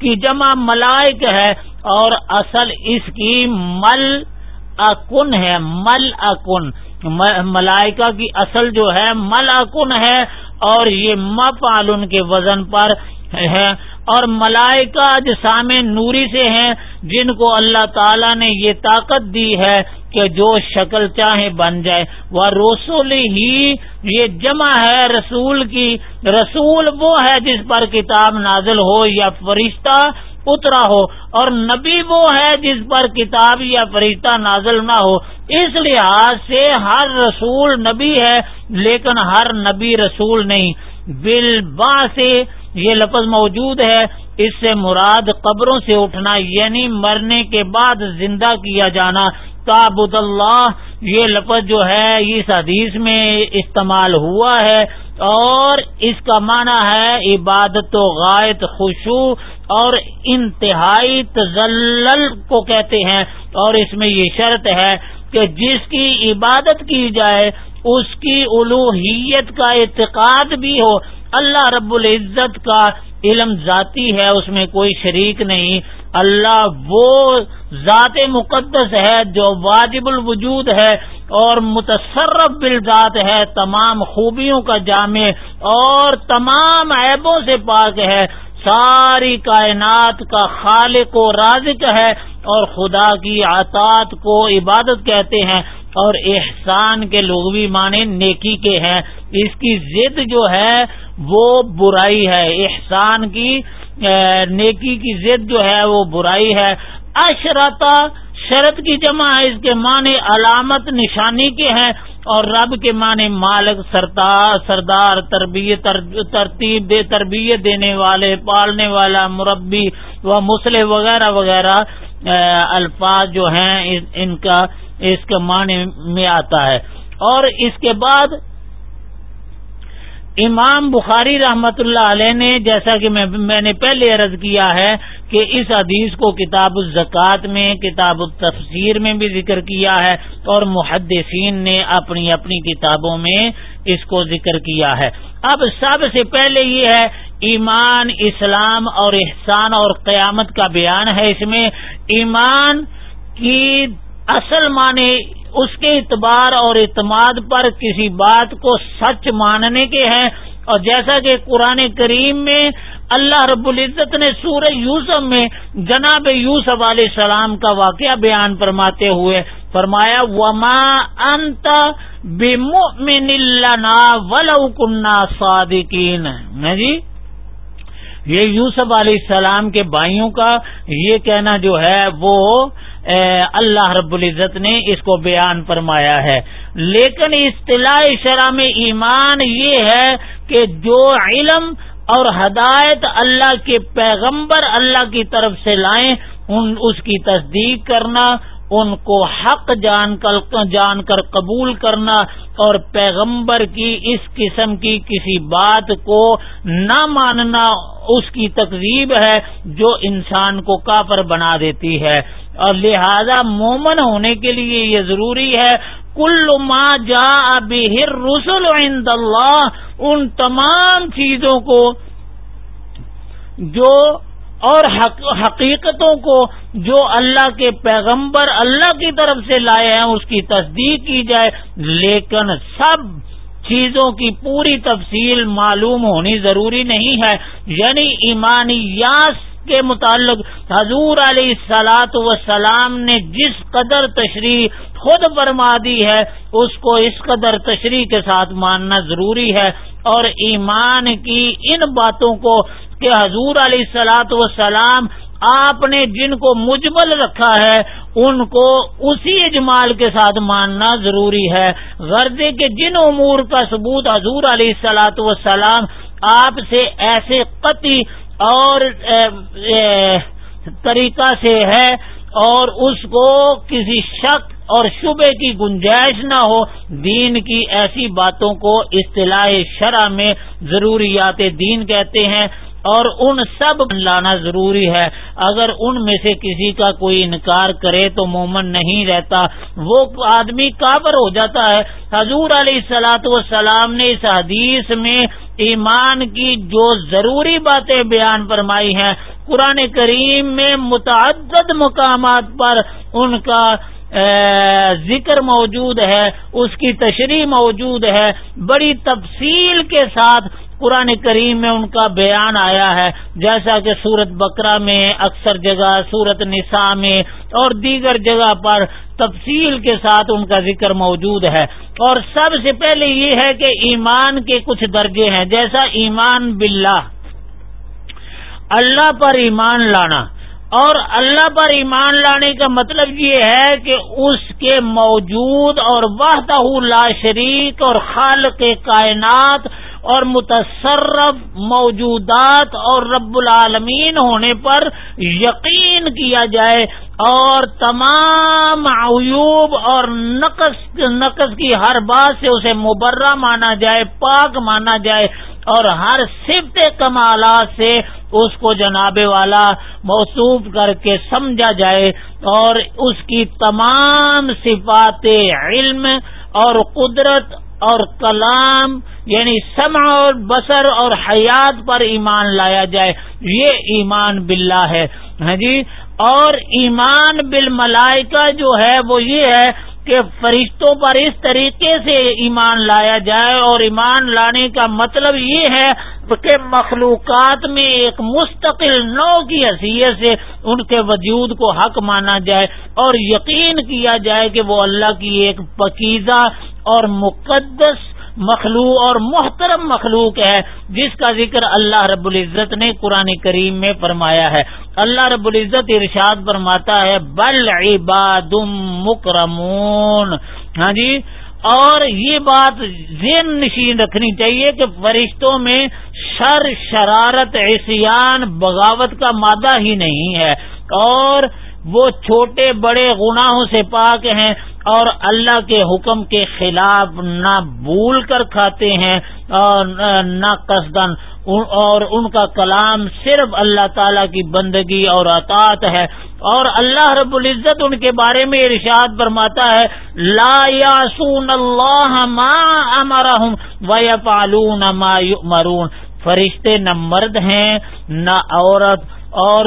کی جمع ملائک ہے اور اصل اس کی مل اکن ہے۔ مل اکن ملائکہ کی اصل جو ہے ملاکن ہے۔ اور یہ مفعلن کے وزن پر ہے اور ملائکہ اجسام نوری سے ہیں، جن کو اللہ تعالی نے یہ طاقت دی ہے کہ جو شکل چاہے بن جائے۔ وہ رسول ہی، یہ جمع ہے رسول کی۔ رسول وہ ہے جس پر کتاب نازل ہو یا فرشتہ اترا ہو اور نبی وہ ہے جس پر کتاب یا فرشتہ نازل نہ ہو۔ اس لحاظ سے ہر رسول نبی ہے، لیکن ہر نبی رسول نہیں۔ بل با سے یہ لفظ موجود ہے۔ اس سے مراد قبروں سے اٹھنا یعنی مرنے کے بعد زندہ کیا جانا۔ تابد اللہ، یہ لفظ جو ہے، اس حدیث میں استعمال ہوا ہے۔ اور اس کا معنی ہے عبادت و غائط خوشو اور انتہائی تزلل کو کہتے ہیں۔ اور اس میں یہ شرط ہے کہ جس کی عبادت کی جائے، اس کی الوحیت کا اعتقاد بھی ہو۔ اللہ رب العزت کا علم ذاتی ہے، اس میں کوئی شریک نہیں۔ اللہ وہ ذات مقدس ہے جو واجب الوجود ہے۔ اور متصرف بالذات ہے، تمام خوبیوں کا جامع اور تمام عیبوں سے پاک ہے۔ ساری کائنات کا خالق و رازق ہے اور خدا کی عطات کو عبادت کہتے ہیں اور احسان کے لوگ بھی معنی نیکی کے ہیں۔ اس کی ضد جو ہے، وہ برائی ہے۔ احسان کی نیکی کی ضد جو ہے، وہ برائی ہے۔ اشرتا شرط کی جمع ہے، اس کے معنی علامت نشانی کے ہیں اور رب کے معنی مالک سردار سردار، تربیت ترتیب دے، تربیت دینے والے، پالنے والا، مربی و مسلح وغیرہ وغیرہ الفاظ جو ہیں ان کا، اس کے معنی میں آتا ہے۔ اور اس کے بعد امام بخاری رحمت اللہ علیہ نے، جیسا کہ میں نے پہلے عرض کیا ہے کہ اس حدیث کو کتاب الزکات میں، کتاب التفسیر میں بھی ذکر کیا ہے اور محدثین نے اپنی اپنی کتابوں میں اس کو ذکر کیا ہے۔ اب سب سے پہلے یہ ہے، ایمان، اسلام اور احسان اور قیامت کا بیان ہے۔ اس میں ایمان کی اصل معنی اس کے اعتبار اور اعتماد پر کسی بات کو سچ ماننے کے ہیں اور جیسا کہ قرآن کریم میں اللہ رب العزت نے سورہ یوسف میں جناب یوسف علیہ السلام کا واقعہ بیان فرماتے ہوئے فرمایا، وما انت بمؤمن لنا ولو كنا صادقین جی یہ یوسف علیہ السلام کے بھائیوں کا یہ کہنا جو ہے وہ اللہ رب العزت نے اس کو بیان فرمایا ہے۔ لیکن اصطلاح شرح میں ایمان یہ ہے کہ جو علم اور ہدایت اللہ کے پیغمبر اللہ کی طرف سے لائیں، ان، اس کی تصدیق کرنا ان کو حق جان کر جان کر قبول کرنا اور پیغمبر کی اس قسم کی کسی بات کو نہ ماننا اس کی تقریب ہے جو انسان کو کافر بنا دیتی ہے۔ اور لہذا مومن ہونے کے لیے یہ ضروری ہے، کل ما جا بہر رسول عند اللہ، ان تمام چیزوں کو جو اور حقیقتوں کو جو اللہ کے پیغمبر اللہ کی طرف سے لائے ہیں، اس کی تصدیق کی جائے۔ لیکن سب چیزوں کی پوری تفصیل معلوم ہونی ضروری نہیں ہے۔ یعنی ایمانیات کے متعلق حضور علیہ سلاط وسلام نے جس قدر تشریح خود فرما دی ہے، اس کو اس قدر تشریح کے ساتھ ماننا ضروری ہے اور ایمان کی ان باتوں کو کہ حضور علیہ سلاط وسلام آپ نے جن کو مجمل رکھا ہے، ان کو اسی اجمال کے ساتھ ماننا ضروری ہے۔ غرضے کے جن امور کا ثبوت حضور علیہ سلاط وسلام آپ سے ایسے قطعی اور طریقہ سے ہے اور اس کو کسی شک اور شبے کی گنجائش نہ ہو، دین کی ایسی باتوں کو اصطلاح شرح میں ضروریات دین کہتے ہیں، اور ان سب لانا ضروری ہے۔ اگر ان میں سے کسی کا کوئی انکار کرے تو مومن نہیں رہتا۔ وہ آدمی کابر ہو جاتا ہے۔ حضور علیہ سلاۃ والسلام نے اس حدیث میں ایمان کی جو ضروری باتیں بیان فرمائی ہیں، قرآن کریم میں متعدد مقامات پر ان کا ذکر موجود ہے، اس کی تشریح موجود ہے۔ بڑی تفصیل کے ساتھ قرآن کریم میں ان کا بیان آیا ہے۔ جیسا کہ سورت بکرا میں، اکثر جگہ، سورت نساء میں اور دیگر جگہ پر تفصیل کے ساتھ ان کا ذکر موجود ہے۔ اور سب سے پہلے یہ ہے کہ ایمان کے کچھ درجے ہیں۔ جیسا ایمان باللہ، اللہ پر ایمان لانا اور اللہ پر ایمان لانے کا مطلب یہ ہے کہ اس کے موجود اور وحدہ لا شریک اور خالق کائنات اور متصرف موجودات اور رب العالمین ہونے پر یقین کیا جائے اور تمام عیوب اور نقص نقص کی ہر بات سے اسے مبرہ مانا جائے، پاک مانا جائے اور ہر صفت کمالات سے اس کو جناب والا موصوف کر کے سمجھا جائے اور اس کی تمام صفات علم اور قدرت اور کلام یعنی سمع اور بسر اور حیات پر ایمان لایا جائے، یہ ایمان باللہ ہے۔ ہاں جی؟ اور ایمان بل جو ہے وہ یہ ہے کہ فرشتوں پر اس طریقے سے ایمان لایا جائے اور ایمان لانے کا مطلب یہ ہے کہ مخلوقات میں ایک مستقل نو کی حیثیت سے ان کے وجود کو حق مانا جائے اور یقین کیا جائے کہ وہ اللہ کی ایک پکیزہ اور مقدس مخلوق اور محترم مخلوق ہے، جس کا ذکر اللہ رب العزت نے قرآن کریم میں فرمایا ہے۔ اللہ رب العزت ارشاد فرماتا ہے، بل عباد مکرمون۔ ہاں جی اور یہ بات ذہن نشین رکھنی چاہیے کہ فرشتوں میں شر، شرارت احسیان بغاوت کا مادہ ہی نہیں ہے۔ اور وہ چھوٹے بڑے گناہوں سے پاک ہیں اور اللہ کے حکم کے خلاف نہ بھول کر کھاتے ہیں اور نہ قصدن اور ان کا کلام صرف اللہ تعالی کی بندگی اور اطاعت ہے اور اللہ رب العزت ان کے بارے میں ارشاد فرماتا ہے، لا یاسون اللہ ما امرهم ويفعلون ما يؤمرون فرشتے نہ مرد ہیں، نہ عورت اور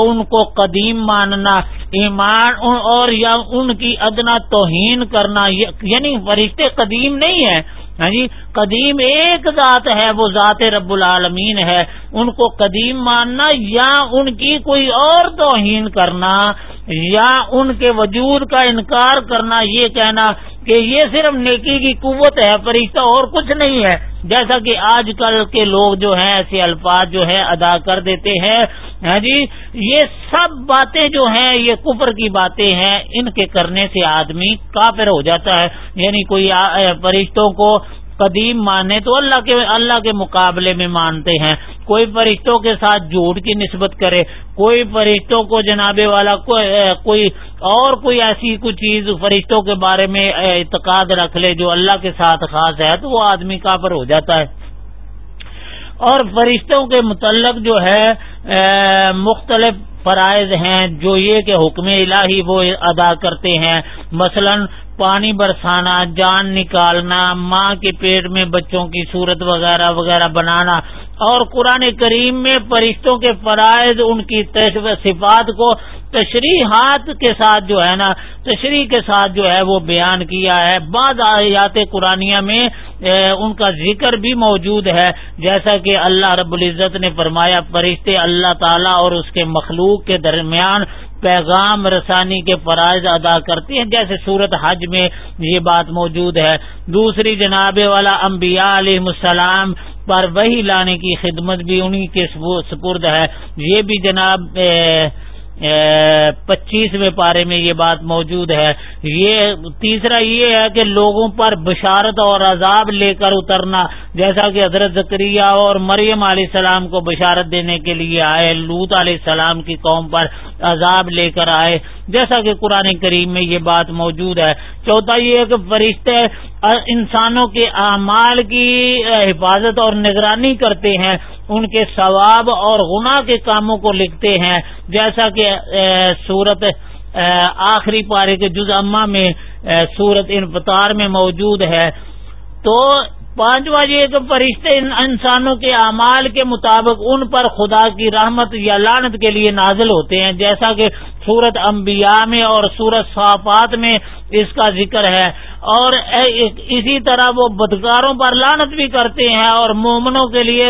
ان کو قدیم ماننا، ایمان اور یا ان کی ادنا توہین کرنا یعنی فرشتے قدیم نہیں ہیں۔ ہاں جی؟ قدیم ایک ذات ہے، وہ ذات رب العالمین ہے۔ ان کو قدیم ماننا یا ان کی کوئی اور توہین کرنا، یا ان کے وجود کا انکار کرنا، یہ کہنا کہ یہ صرف نیکی کی قوت ہے، فرشتہ اور کچھ نہیں ہے۔ جیسا کہ آج کل کے لوگ جو ہیں، ایسے الفاظ جو ہے ادا کر دیتے ہیں۔ ہاں جی یہ سب باتیں جو ہیں، یہ کفر کی باتیں ہیں۔ ان کے کرنے سے آدمی کافر ہو جاتا ہے۔ یعنی کوئی فرشتوں کو قدیم مانے تو اللہ کے اللہ کے مقابلے میں مانتے ہیں۔ کوئی فرشتوں کے ساتھ جھوٹ کی نسبت کرے، کوئی فرشتوں کو جناب والا کوئی اور کوئی ایسی کوئی چیز فرشتوں کے بارے میں اعتقاد رکھ لے جو اللہ کے ساتھ خاص ہے، تو وہ آدمی کا پر ہو جاتا ہے۔ اور فرشتوں کے متعلق جو ہے مختلف فرائض ہیں، جو یہ کہ حکم الہی وہ ادا کرتے ہیں۔ مثلا پانی برسانا، جان نکالنا، ماں کے پیٹ میں بچوں کی صورت وغیرہ وغیرہ بنانا اور قرآن کریم میں فرشتوں کے فرائض، ان کی صفات کو تشریحات کے ساتھ جو ہے نا، تشریح کے ساتھ جو ہے وہ بیان کیا ہے۔ بعض آیات قرآنیہ میں ان کا ذکر بھی موجود ہے۔ جیسا کہ اللہ رب العزت نے فرمایا، فرشتے اللہ تعالی اور اس کے مخلوق کے درمیان پیغام رسانی کے فرائض ادا کرتی ہیں۔ جیسے صورت حج میں یہ بات موجود ہے۔ دوسری جناب والا انبیاء علیہ السلام پر وہی لانے کی خدمت بھی انہی کے سپرد ہے۔ یہ بھی جناب پچیسویں پارے میں یہ بات موجود ہے۔ یہ تیسرا یہ ہے کہ لوگوں پر بشارت اور عذاب لے کر اترنا، جیسا کہ حضرت ذکریہ اور مریم علیہ السلام کو بشارت دینے کے لیے آئے لوت علیہ السلام کی قوم پر عذاب لے کر آئے۔ جیسا کہ قرآن کریم میں یہ بات موجود ہے۔ چوتھا یہ کہ فرشتے انسانوں کے اعمال کی حفاظت اور نگرانی کرتے ہیں۔ ان کے ثواب اور گناہ کے کاموں کو لکھتے ہیں۔ جیسا کہ سورت آخری پارے کے جز اما میں سورت انفطار میں موجود ہے۔ تو پانچواں یہ کہ فرشتے انسانوں کے اعمال کے مطابق ان پر خدا کی رحمت یا لانت کے لیے نازل ہوتے ہیں، جیسا کہ سورت انبیاء میں اور سورت صافات میں اس کا ذکر ہے۔ اور اسی طرح وہ بدکاروں پر لانت بھی کرتے ہیں اور مومنوں کے لیے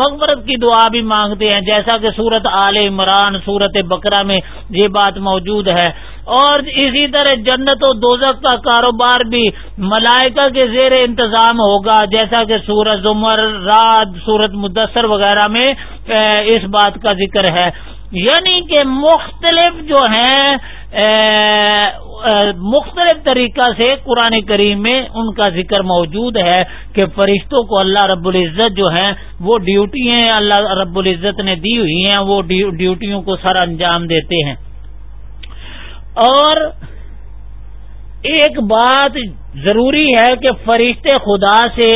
مغفرت کی دعا بھی مانگتے ہیں، جیسا کہ سورت عال عمران، سورت بکرا میں یہ بات موجود ہے۔ اور اسی طرح جنت و دوزک کا کاروبار بھی ملائکہ کے زیر انتظام ہوگا، جیسا کہ سورت عمر رات سورت مدثر وغیرہ میں اس بات کا ذکر ہے۔ یعنی کہ مختلف جو ہیں مختلف طریقہ سے قرآن کریم میں ان کا ذکر موجود ہے کہ فرشتوں کو اللہ رب العزت جو ہیں، وہ ڈیوٹی ہیں، اللہ رب العزت نے دی ہوئی ہیں، وہ ڈیوٹیوں کو سر انجام دیتے ہیں۔ اور ایک بات ضروری ہے کہ فرشتے خدا سے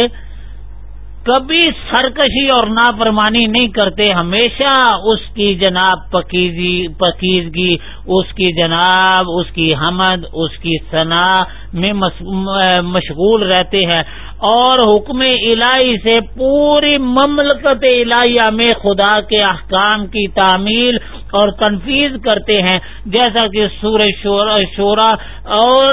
کبھی سرکشی اور نافرمانی نہیں کرتے، ہمیشہ اس کی جناب پکیزگی، اس کی جناب، اس کی حمد، اس کی ثنا میں مشغول رہتے ہیں۔ اور حکم الہی سے پوری مملکت الہیہ میں خدا کے احکام کی تعمیل اور تنفیذ کرتے ہیں۔ جیسا کہ سورج شورا اور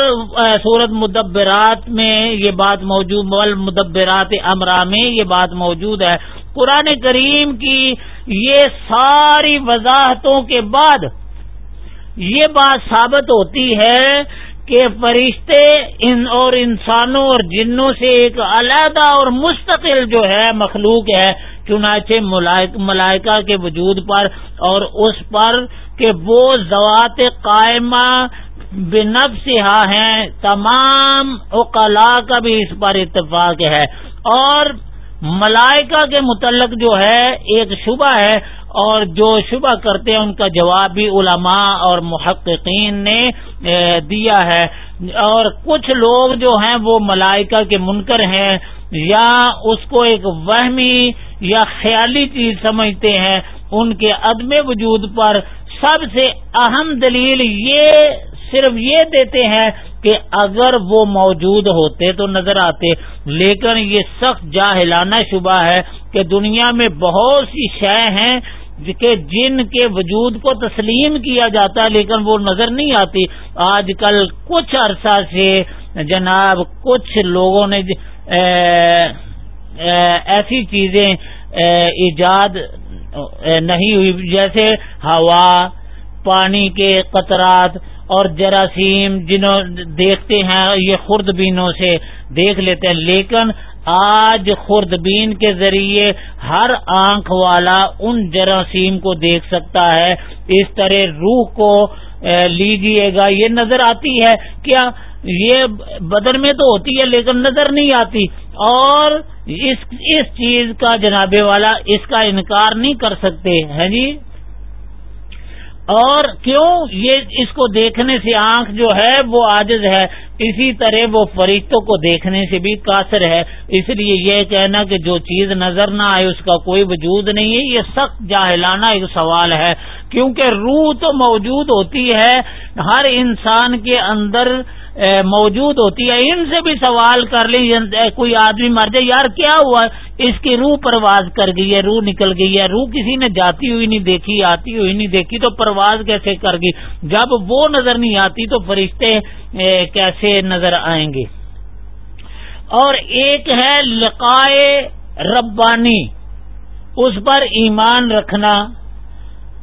سورت مدبرات میں یہ بات موجود مدبرات امرا میں یہ بات موجود ہے۔ قرآن کریم کی یہ ساری وضاحتوں کے بعد یہ بات ثابت ہوتی ہے کہ فرشتے ان اور انسانوں اور جنوں سے ایک علیحدہ اور مستقل جو ہے مخلوق ہے، چنانچہ ملائکہ کے وجود پر اور اس پر کہ وہ ذوات قائمہ بے نفسا ہیں، تمام اقلا کا بھی اس پر اتفاق ہے۔ اور ملائکہ کے متعلق جو ہے ایک شبہ ہے اور جو شبہ کرتے ہیں ان کا جواب بھی علماء اور محققین نے دیا ہے۔ اور کچھ لوگ جو ہیں وہ ملائکہ کے منکر ہیں یا اس کو ایک وہمی یا خیالی چیز سمجھتے ہیں، ان کے عدم وجود پر سب سے اہم دلیل یہ، صرف یہ دیتے ہیں کہ اگر وہ موجود ہوتے تو نظر آتے، لیکن یہ سخت جاہلانہ شبہ ہے کہ دنیا میں بہت سی شے ہیں کہ جن کے وجود کو تسلیم کیا جاتا ہے لیکن وہ نظر نہیں آتی۔ آج کل کچھ عرصہ سے جناب کچھ لوگوں نے ایسی چیزیں ایجاد نہیں ہوئی، جیسے ہوا، پانی کے قطرات اور جراثیم جنہوں دیکھتے ہیں، یہ خوردبینوں سے دیکھ لیتے ہیں۔ لیکن آج خوردبین کے ذریعے ہر آنکھ والا ان جراثیم کو دیکھ سکتا ہے۔ اس طرح روح کو لیجیے گا۔ یہ نظر آتی ہے کیا ہاں، یہ بدن میں تو ہوتی ہے، لیکن نظر نہیں آتی۔ اور اس اس چیز کا جناب والا اس کا انکار نہیں کر سکتے۔ ہیں جی؟ اور کیوں یہ اس کو دیکھنے سے آنکھ جو ہے وہ عاجز ہے، اسی طرح وہ فرشتوں کو دیکھنے سے بھی قاصر ہے۔ اس لیے یہ کہنا کہ جو چیز نظر نہ آئے، اس کا کوئی وجود نہیں ہے۔ یہ سخت جاہلانہ ایک سوال ہے۔ کیونکہ روح تو موجود ہوتی ہے، ہر انسان کے اندر موجود ہوتی ہے، ان سے بھی سوال کر لیں کوئی آدمی مر جائے، یار، کیا ہوا؟ اس کی روح پرواز کر گئی ہے، روح نکل گئی ہے، روح کسی نے جاتی ہوئی نہیں دیکھی، آتی ہوئی نہیں دیکھی، تو پرواز کیسے کر گئی؟ جب وہ نظر نہیں آتی تو فرشتے کیسے نظر آئیں گے؟ اور ایک ہے لقائے ربانی، اس پر ایمان رکھنا۔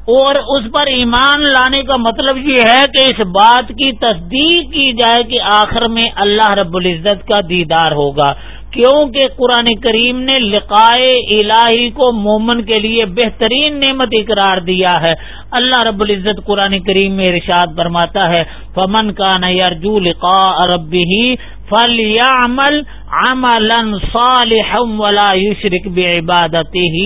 اور اس پر ایمان لانے کا مطلب یہ ہے کہ اس بات کی تصدیق کی جائے کہ آخر میں اللہ رب العزت کا دیدار ہوگا۔ کیونکہ قرآن کریم نے لقائے الہی کو مومن کے لیے بہترین نعمت اقرار دیا ہے۔ اللہ رب العزت قرآن کریم میں ارشاد فرماتا ہے، فمن کا نیرجو لقاء ربی فل یا عمل عملا صالحا ولا يشرك بعبادته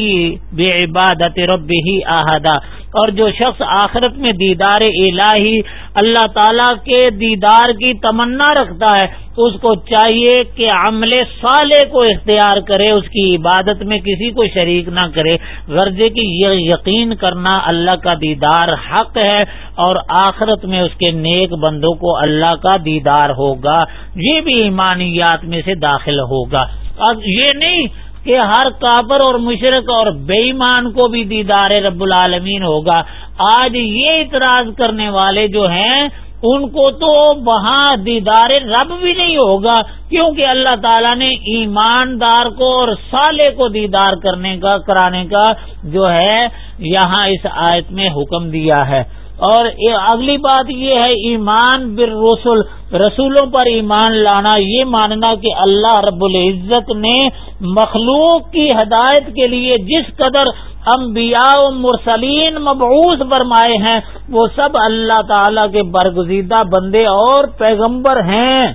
بعبادت ربه احدا۔ اور جو شخص آخرت میں دیدار الہی اللہ تعالی کے دیدار کی تمنا رکھتا ہے تو اس کو چاہیے کہ عمل صالح کو اختیار کرے، اس کی عبادت میں کسی کو شریک نہ کرے۔ غرضے کی یہ یقین کرنا اللہ کا دیدار حق ہے اور آخرت میں اس کے نیک بندوں کو اللہ کا دیدار ہوگا۔ یہ بھی ایمانیات میں سے داخل ہوگا۔ اب یہ نہیں کہ ہر کافر اور مشرق اور بے ایمان کو بھی دیدار رب العالمین ہوگا۔ آج یہ اعتراض کرنے والے جو ہیں، ان کو تو وہاں دیدار رب بھی نہیں ہوگا، کیونکہ اللہ تعالیٰ نے ایماندار کو اور سالے کو دیدار کرنے کا، کرانے کا جو ہے، یہاں اس آیت میں حکم دیا ہے۔ اور اگلی بات یہ ہے ایمان بر رسول رسولوں پر ایمان لانا، یہ ماننا کہ اللہ رب العزت نے مخلوق کی ہدایت کے لیے جس قدر انبیاء و مرسلین مبعوث فرمائے ہیں، وہ سب اللہ تعالی کے برگزیدہ بندے اور پیغمبر ہیں۔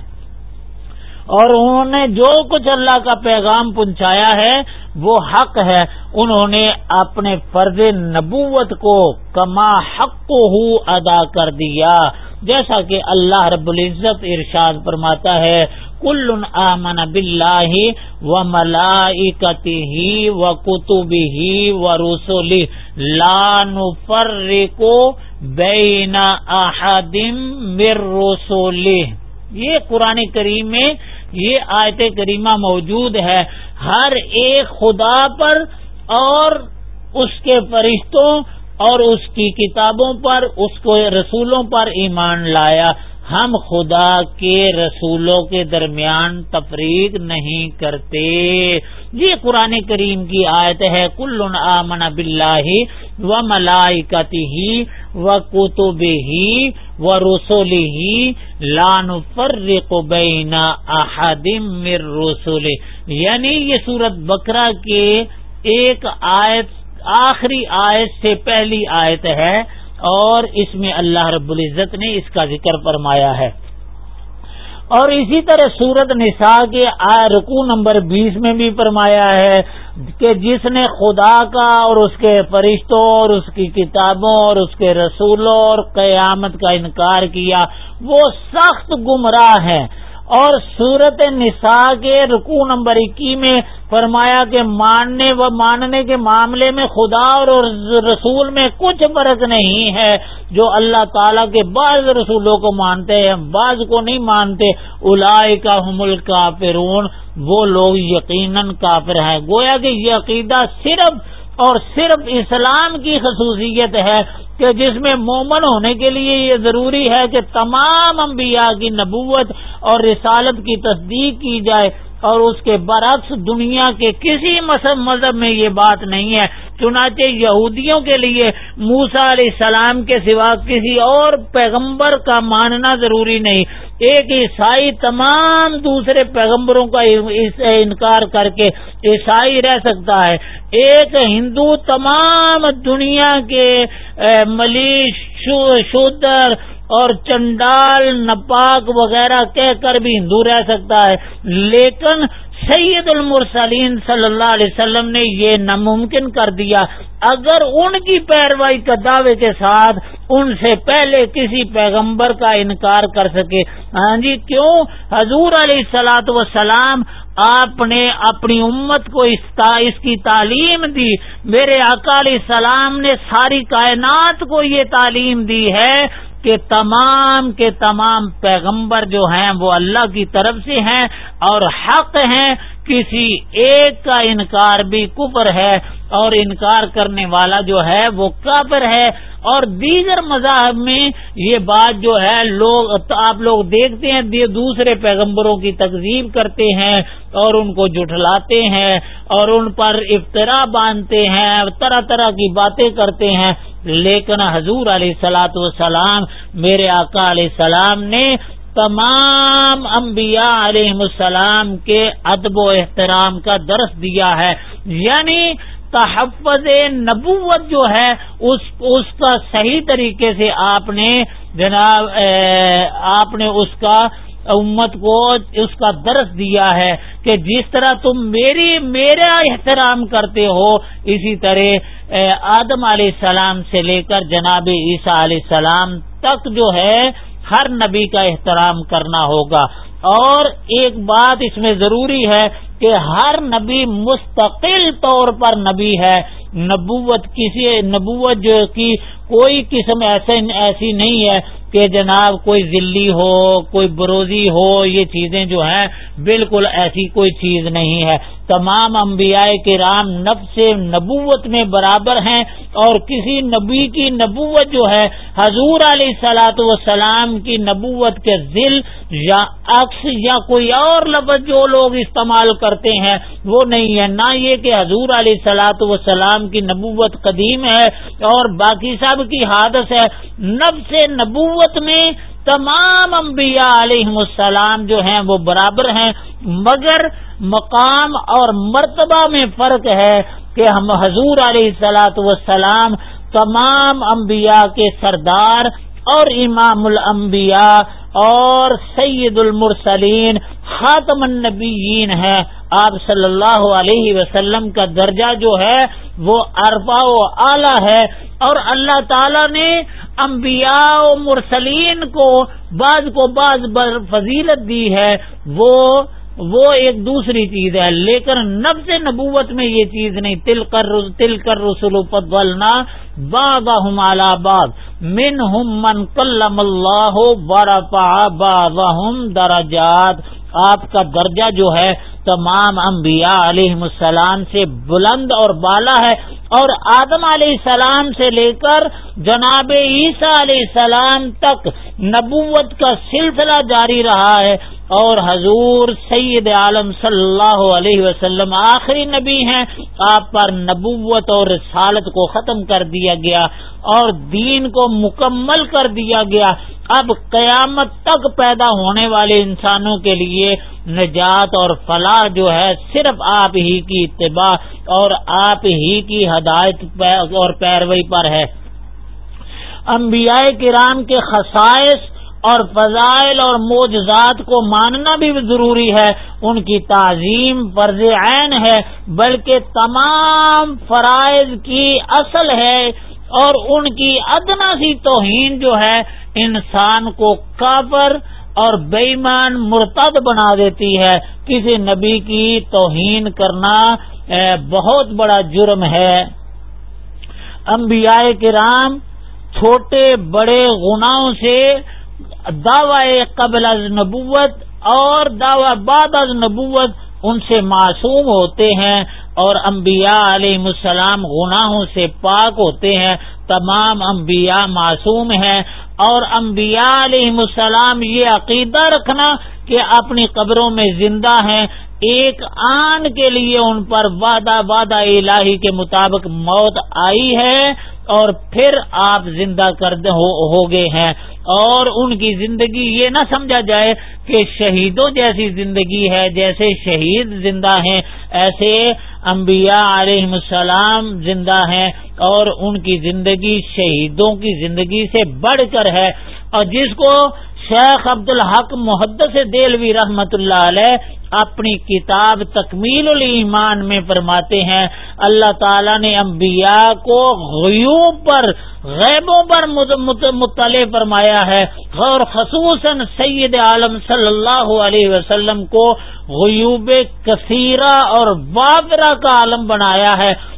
اور انہوں نے جو کچھ اللہ کا پیغام پہنچایا ہے وہ حق ہے۔ انہوں نے اپنے فرض نبوت کو کما حق کو ادا کر دیا۔ جیسا کہ اللہ رب العزت ارشاد فرماتا ہے، کل آمن بلّہ و ملاکتی ہی و کتبی ہی و رسولی لان فر کو بین احدم مر رسولی یہ قرآن کریم میں یہ آیت کریمہ موجود ہے۔ ہر ایک خدا پر اور اس کے فرشتوں اور اس کی کتابوں پر، اس کو رسولوں پر ایمان لایا۔ ہم خدا کے رسولوں کے درمیان تفریق نہیں کرتے۔ یہ قرآن کریم کی آیت ہے، کل آمن بلّہ و ملائکتی ہی و کتب ہی و رسولی ہی لان فرق بین احدم رسول یعنی یہ سورت بکرا کے ایک آیت، آخری آیت سے پہلی آیت ہے۔ اور اس میں اللہ رب العزت نے اس کا ذکر فرمایا ہے۔ اور اسی طرح سورت نساء کے رکو نمبر بیس میں بھی فرمایا ہے کہ جس نے خدا کا اور اس کے فرشتوں اور اس کی کتابوں اور اس کے رسولوں اور قیامت کا انکار کیا، وہ سخت گمراہ ہیں۔ اور صورت نساء کے رکو نمبر اکی میں فرمایا کہ ماننے و ماننے کے معاملے میں خدا اور رسول میں کچھ فرق نہیں ہے جو اللہ تعالی کے بعض رسولوں کو مانتے ہیں، بعض کو نہیں مانتے۔ الاائے کا حمل کافرون وہ لوگ یقیناً کافر ہیں۔ گویا کہ یہ عقیدہ صرف اور صرف اسلام کی خصوصیت ہے۔ کہ جس میں مومن ہونے کے لیے یہ ضروری ہے کہ تمام انبیاء کی نبوت اور رسالت کی تصدیق کی جائے اور اس کے برعکس دنیا کے کسی مذہب میں یہ بات نہیں ہے۔ چنانچہ یہودیوں کے لیے موسا علیہ السلام کے سوا کسی اور پیغمبر کا ماننا ضروری نہیں۔ ایک عیسائی تمام دوسرے پیغمبروں کا انکار کر کے عیسائی رہ سکتا ہے۔ ایک ہندو تمام دنیا کے ملیش شودر اور چنڈال نپاک وغیرہ کہہ کر بھی ہندو رہ سکتا ہے۔ لیکن سید المرسلین صلی اللہ علیہ وسلم نے یہ ناممکن کر دیا۔ اگر ان کی پیروائی کا دعوے کے ساتھ ان سے پہلے کسی پیغمبر کا انکار کر سکے۔ ہاں جی کیوں؟ حضور علیہ سلاۃ وسلام آپ نے اپنی امت کو اس کی تعلیم دی۔ میرے اکالی السلام نے ساری کائنات کو یہ تعلیم دی ہے۔ کہ تمام کے تمام پیغمبر جو ہیں وہ اللہ کی طرف سے ہیں اور حق ہیں، کسی ایک کا انکار بھی کفر ہے اور انکار کرنے والا جو ہے وہ کافر ہے۔ اور دیگر مذاہب میں یہ بات جو ہے، لوگ آپ لوگ دیکھتے ہیں دوسرے پیغمبروں کی تقزیب کرتے ہیں اور ان کو جٹلاتے ہیں اور ان پر افطرا باندھتے ہیں، طرح طرح کی باتیں کرتے ہیں۔ لیکن حضور علیہ سلاۃ والسلام میرے آقا علیہ السلام نے تمام انبیاء علیہ السلام کے ادب و احترام کا درس دیا ہے۔ یعنی تحفظ نبوت جو ہے، اس اس کا صحیح طریقے سے آپ نے جناب آپ نے اس کا امت کو اس کا درس دیا ہے کہ جس طرح تم میری میرا احترام کرتے ہو، اسی طرح آدم علیہ السلام سے لے کر جناب عیسیٰ علیہ السلام تک جو ہے، ہر نبی کا احترام کرنا ہوگا۔ اور ایک بات اس میں ضروری ہے کہ ہر نبی مستقل طور پر نبی ہے۔ نبوت کسی، نبوت جو کی کوئی قسم ایسے ایسی نہیں ہے کہ جناب کوئی ذلی ہو، کوئی بروزی ہو، یہ چیزیں جو ہیں بالکل ایسی کوئی چیز نہیں ہے۔ تمام انبیاء کے رام سے نبوت میں برابر ہیں اور کسی نبی کی نبوت جو ہے، حضور علیہ سلاۃ وسلام کی نبوت کے ذل یا عکس یا کوئی اور لفظ جو لوگ استعمال کرتے ہیں، وہ نہیں ہے۔ نہ یہ کہ حضور علیہ سلاۃ وسلام کی نبوت قدیم ہے اور باقی سب کی حادث ہے۔ نب سے نبوت میں تمام انبیاء علیہ السلام جو ہیں وہ برابر ہیں، مگر مقام اور مرتبہ میں فرق ہے کہ ہم حضور علیہ سلاۃ وسلام تمام انبیاء کے سردار اور امام الانبیاء اور سید المرسلین، خاتم النبیین ہے آپ صلی اللہ علیہ وسلم کا درجہ جو ہے وہ اربا و اعلی ہے اور اللہ تعالی نے انبیاء و مرسلین کو بعض کو بعض فضیلت دی ہے وہ وہ ایک دوسری چیز ہے لیکن نب سے نبوت میں یہ چیز نہیں تل کر تل کر رسول پدولنا باغ ہمالا باغ من ہم من کلم اللہ برپا باغ درجات آپ کا درجہ جو ہے تمام انبیاء علیہ السلام سے بلند اور بالا ہے اور آدم علیہ السلام سے لے کر جناب عیسیٰ علیہ السلام تک نبوت کا سلسلہ جاری رہا ہے اور حضور سید عالم صلی اللہ علیہ وسلم آخری نبی ہیں، آپ پر نبوت اور رسالت کو ختم کر دیا گیا اور دین کو مکمل کر دیا گیا۔ اب قیامت تک پیدا ہونے والے انسانوں کے لیے نجات اور فلاح جو ہے، صرف آپ ہی کی اتباع اور آپ ہی کی ہدایت اور پیروئی پر ہے۔ انبیاء کرام کے خصائص اور فضائل اور موجزات کو ماننا بھی ضروری ہے۔ ان کی تعظیم فرض عین ہے، بلکہ تمام فرائض کی اصل ہے اور ان کی ادنا سی توہین جو ہے، انسان کو کافر اور بےمان مرتد بنا دیتی ہے۔ کسی نبی کی توہین کرنا بہت بڑا جرم ہے۔ انبیاء کرام چھوٹے بڑے گناہوں سے دعوی قبل از نبوت اور دعوی بعد از نبوت ان سے معصوم ہوتے ہیں اور انبیاء علیہ السلام گناہوں سے پاک ہوتے ہیں تمام انبیاء معصوم ہیں اور انبیاء علیہ السلام یہ عقیدہ رکھنا کہ اپنی قبروں میں زندہ ہیں ایک آن کے لیے ان پر وعدہ وعدہ الہی کے مطابق موت آئی ہے اور پھر آپ زندہ کر ہو گئے ہیں اور ان کی زندگی یہ نہ سمجھا جائے کہ شہیدوں جیسی زندگی ہے، جیسے شہید زندہ ہیں، ایسے انبیاء علیہ السلام زندہ ہیں اور ان کی زندگی شہیدوں کی زندگی سے بڑھ کر ہے۔ اور جس کو شیخ عبد الحق محدث دلوی رحمت اللہ علیہ اپنی کتاب تکمیل الایمان میں فرماتے ہیں، اللہ تعالی نے انبیاء کو غیوب پر، غیبوں پر مطلع فرمایا ہے۔ اور خصوصاً سید عالم صلی اللہ علیہ وسلم کو غیوب کثیرہ اور بابرہ کا عالم بنایا ہے۔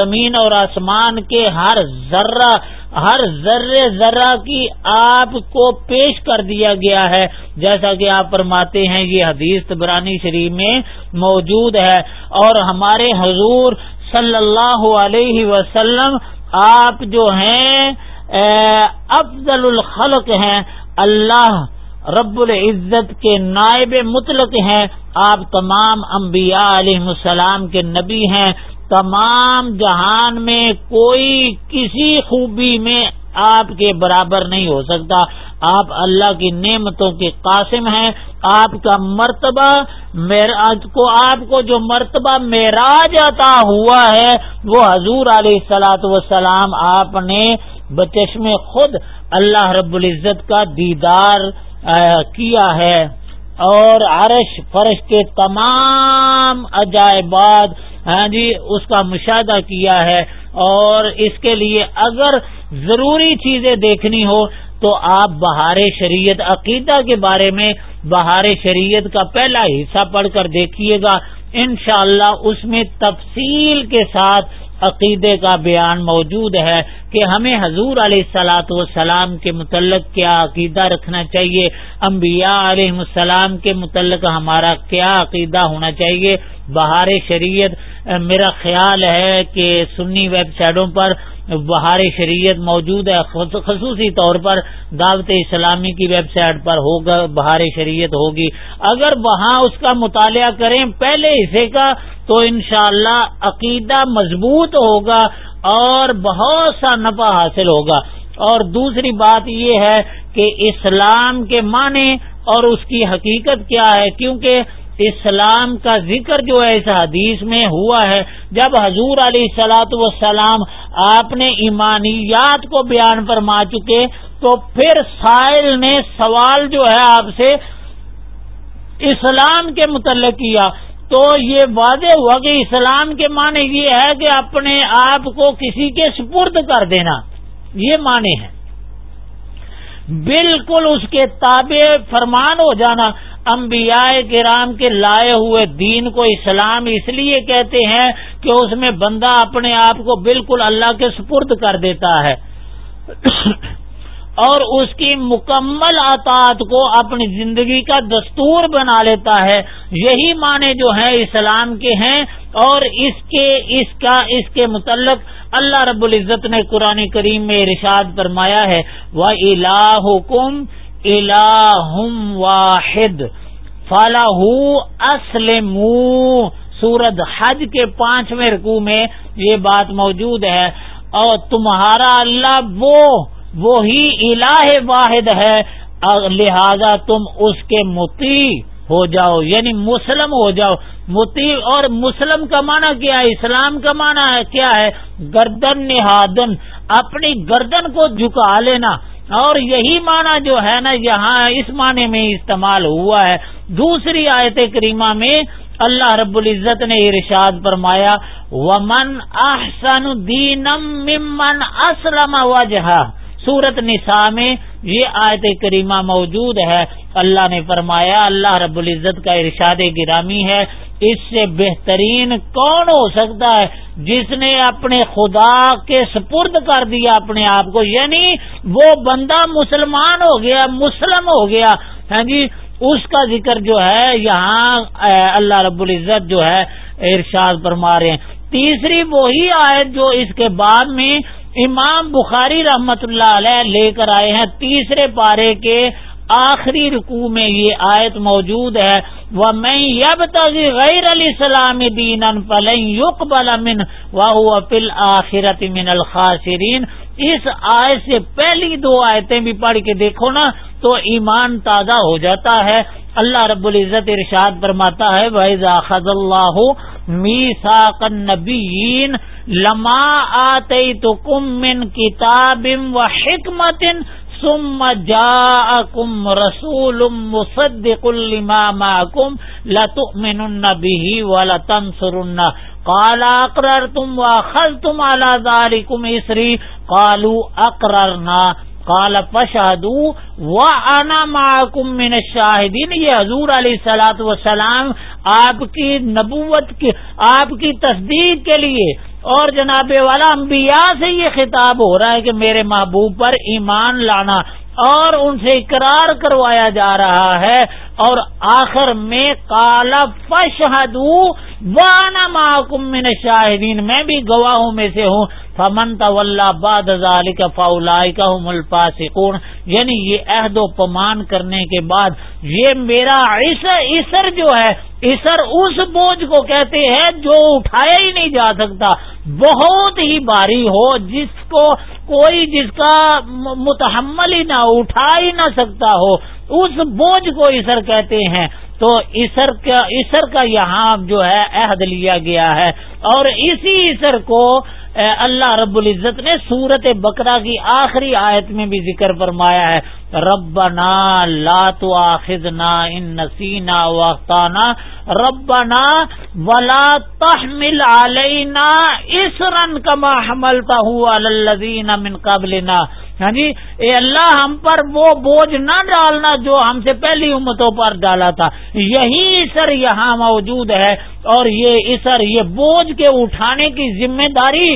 زمین اور آسمان کے ہر ذرہ، ہر ذرے ذرہ کی آپ کو پیش کر دیا گیا ہے۔ جیسا کہ آپ فرماتے ہیں، یہ حدیث برانی شریف میں موجود ہے اور ہمارے حضور صلی اللہ علیہ وسلم آپ جو ہیں افضل الخلق ہیں۔ اللہ رب العزت کے نائب مطلق ہیں۔ آپ تمام انبیاء علیہ السلام کے نبی ہیں۔ تمام جہان میں کوئی کسی خوبی میں آپ کے برابر نہیں ہو سکتا۔ آپ اللہ کی نعمتوں کے قاسم ہیں۔ آپ کا مرتبہ کو آپ کو جو مرتبہ معراج عطا ہوا ہے، وہ حضور علیہ سلاۃ وسلام آپ نے بچشم خود اللہ رب العزت کا دیدار کیا ہے۔ اور عرش فرش کے تمام عجائبات ہاں جی اس کا مشاہدہ کیا ہے۔ اور اس کے لیے اگر ضروری چیزیں دیکھنی ہو تو آپ بہار شریعت عقیدہ کے بارے میں بہار شریعت کا پہلا حصہ پڑھ کر دیکھیے گا۔ انشاءاللہ اس میں تفصیل کے ساتھ عقیدے کا بیان موجود ہے کہ ہمیں حضور علیہ السلاۃ والسلام کے متعلق کیا عقیدہ رکھنا چاہیے؟ انبیاء علیہ السلام کے متعلق ہمارا کیا عقیدہ ہونا چاہیے؟ بہار شریعت، میرا خیال ہے کہ سنی ویب سائٹوں پر بہار شریعت موجود ہے خصوصی طور پر دعوت اسلامی کی ویب سائٹ پر ہوگا، بہار شریعت ہوگی۔ اگر وہاں اس کا مطالعہ کریں، پہلے حصے کا تو انشاءاللہ عقیدہ مضبوط ہوگا اور بہت سا نفع حاصل ہوگا۔ اور دوسری بات یہ ہے کہ اسلام کے معنی اور اس کی حقیقت کیا ہے؟ کیونکہ اسلام کا ذکر جو ہے اس حدیث میں ہوا ہے، جب حضور علیہ سلاۃ وسلام آپ نے ایمانیات کو بیان فرما چکے، تو پھر سائل نے سوال جو ہے آپ سے اسلام کے متعلق کیا۔ تو یہ واضح ہوا کہ اسلام کے معنی یہ ہے کہ اپنے آپ کو کسی کے سپرد کر دینا، یہ معنی ہے۔ بالکل اس کے تابع فرمان ہو جانا۔ انبیاء کرام کے لائے ہوئے دین کو اسلام اس لیے کہتے ہیں کہ اس میں بندہ اپنے آپ کو بالکل اللہ کے سپرد کر دیتا ہے۔ اور اس کی مکمل اطاعت کو اپنی زندگی کا دستور بنا لیتا ہے۔ یہی معنی جو ہیں اسلام کے ہیں اور اس کے، اس کا، اس کے متعلق اللہ رب العزت نے قرآن کریم میں ارشاد فرمایا ہے۔ وہ الا کم واحد۔ فلاح اسلم سورت حج کے پانچویں رقو میں یہ بات موجود ہے۔ اور تمہارا اللہ وہ وہی الہ واحد ہے۔ لہذا تم اس کے متی ہو جاؤ یعنی مسلم ہو جاؤ۔ متی اور مسلم کا معنی کیا ہے؟ اسلام کا معنی ہے کیا ہے؟ گردن نہادن، اپنی گردن کو جھکا لینا۔ اور یہی معنی جو ہے نا، یہاں اس معنی میں استعمال ہوا ہے۔ دوسری آیت کریمہ میں اللہ رب العزت نے ارشاد فرمایا، ومن احسن دینم ممن اسلم وجہ سورت نساء میں یہ آیت کریمہ موجود ہے۔ اللہ نے فرمایا، اللہ رب العزت کا ارشاد گرامی ہے، اس سے بہترین کون ہو سکتا ہے؟ جس نے اپنے خدا کے سپرد کر دیا اپنے آپ کو یعنی وہ بندہ مسلمان ہو گیا، مسلم ہو گیا۔ ہاں جی اس کا ذکر جو ہے، یہاں اللہ رب العزت جو ہے، ارشاد فرما رہے ہیں۔ تیسری وہی آیت جو اس کے بعد میں امام بخاری رحمت اللہ علیہ لے کر آئے ہیں تیسرے پارے کے آخری رکوع میں یہ آیت موجود ہے۔ وہ میں یب تک غیر علی سلام دین یق بلامن و فل آخرت من الخاصرین اس آیت سے پہلی دو آیتیں بھی پڑھ کے دیکھو نا تو ایمان تازہ ہو جاتا ہے۔ اللہ رب العزت ارشاد فرماتا ہے، وَإِذَا خَذَ مِيثَاقَ النَّبِيِّينَ لَمَا آتَيْتُكُم مِّن كِتَابٍ وَحِكْمَةٍ ثم جاءكم رسول مصدق لما معكم لتؤمنن به ولتنصرن قال اقررتم واخذتم على ذلكم اسري قالوا اقررنا قال فشهدوا وانا معكم من الشاهدين یہ حضور علیہ الصلوۃ والسلام آپ کی نبوت کی، آپ کی تصدیق کے لیے، اور جناب والا انبیاء سے یہ خطاب ہو رہا ہے کہ میرے محبوب پر ایمان لانا اور ان سے اقرار کروایا جا رہا ہے، اور آخر میں کالا فشہدو وانا محکم من شاہدین میں بھی گواہوں میں سے ہوں فمن طول باد ذالک فاولائک هم الفاسقون یعنی یہ عہد و پمان کرنے کے بعد، یہ میرا عصر جو ہے عصر اس بوجھ کو کہتے ہیں جو اٹھایا ہی نہیں جا سکتا۔ بہت ہی بھاری ہو، جس کو کوئی، جس کا متحمل ہی نہ اٹھا ہی نہ سکتا ہو، اس بوجھ کو عصر کہتے ہیں۔ تو عصر کا عصر کا یہاں جو ہے، عہد لیا گیا ہے۔ اور اسی عصر کو اللہ رب العزت نے سورت بکرا کی آخری آیت میں بھی ذکر فرمایا ہے، ربنا لا تؤاخذنا ان نسینا واخطانا، ربنا ولا تحمل علینا اسرا کما حملته علی الذین من قبلنا۔ ہاں جی اے اللہ ہم پر وہ بوجھ نہ ڈالنا جو ہم سے پہلی امتوں پر ڈالا تھا۔ یہی اثر یہاں موجود ہے اور یہ اثر، یہ بوجھ کے اٹھانے کی ذمہ داری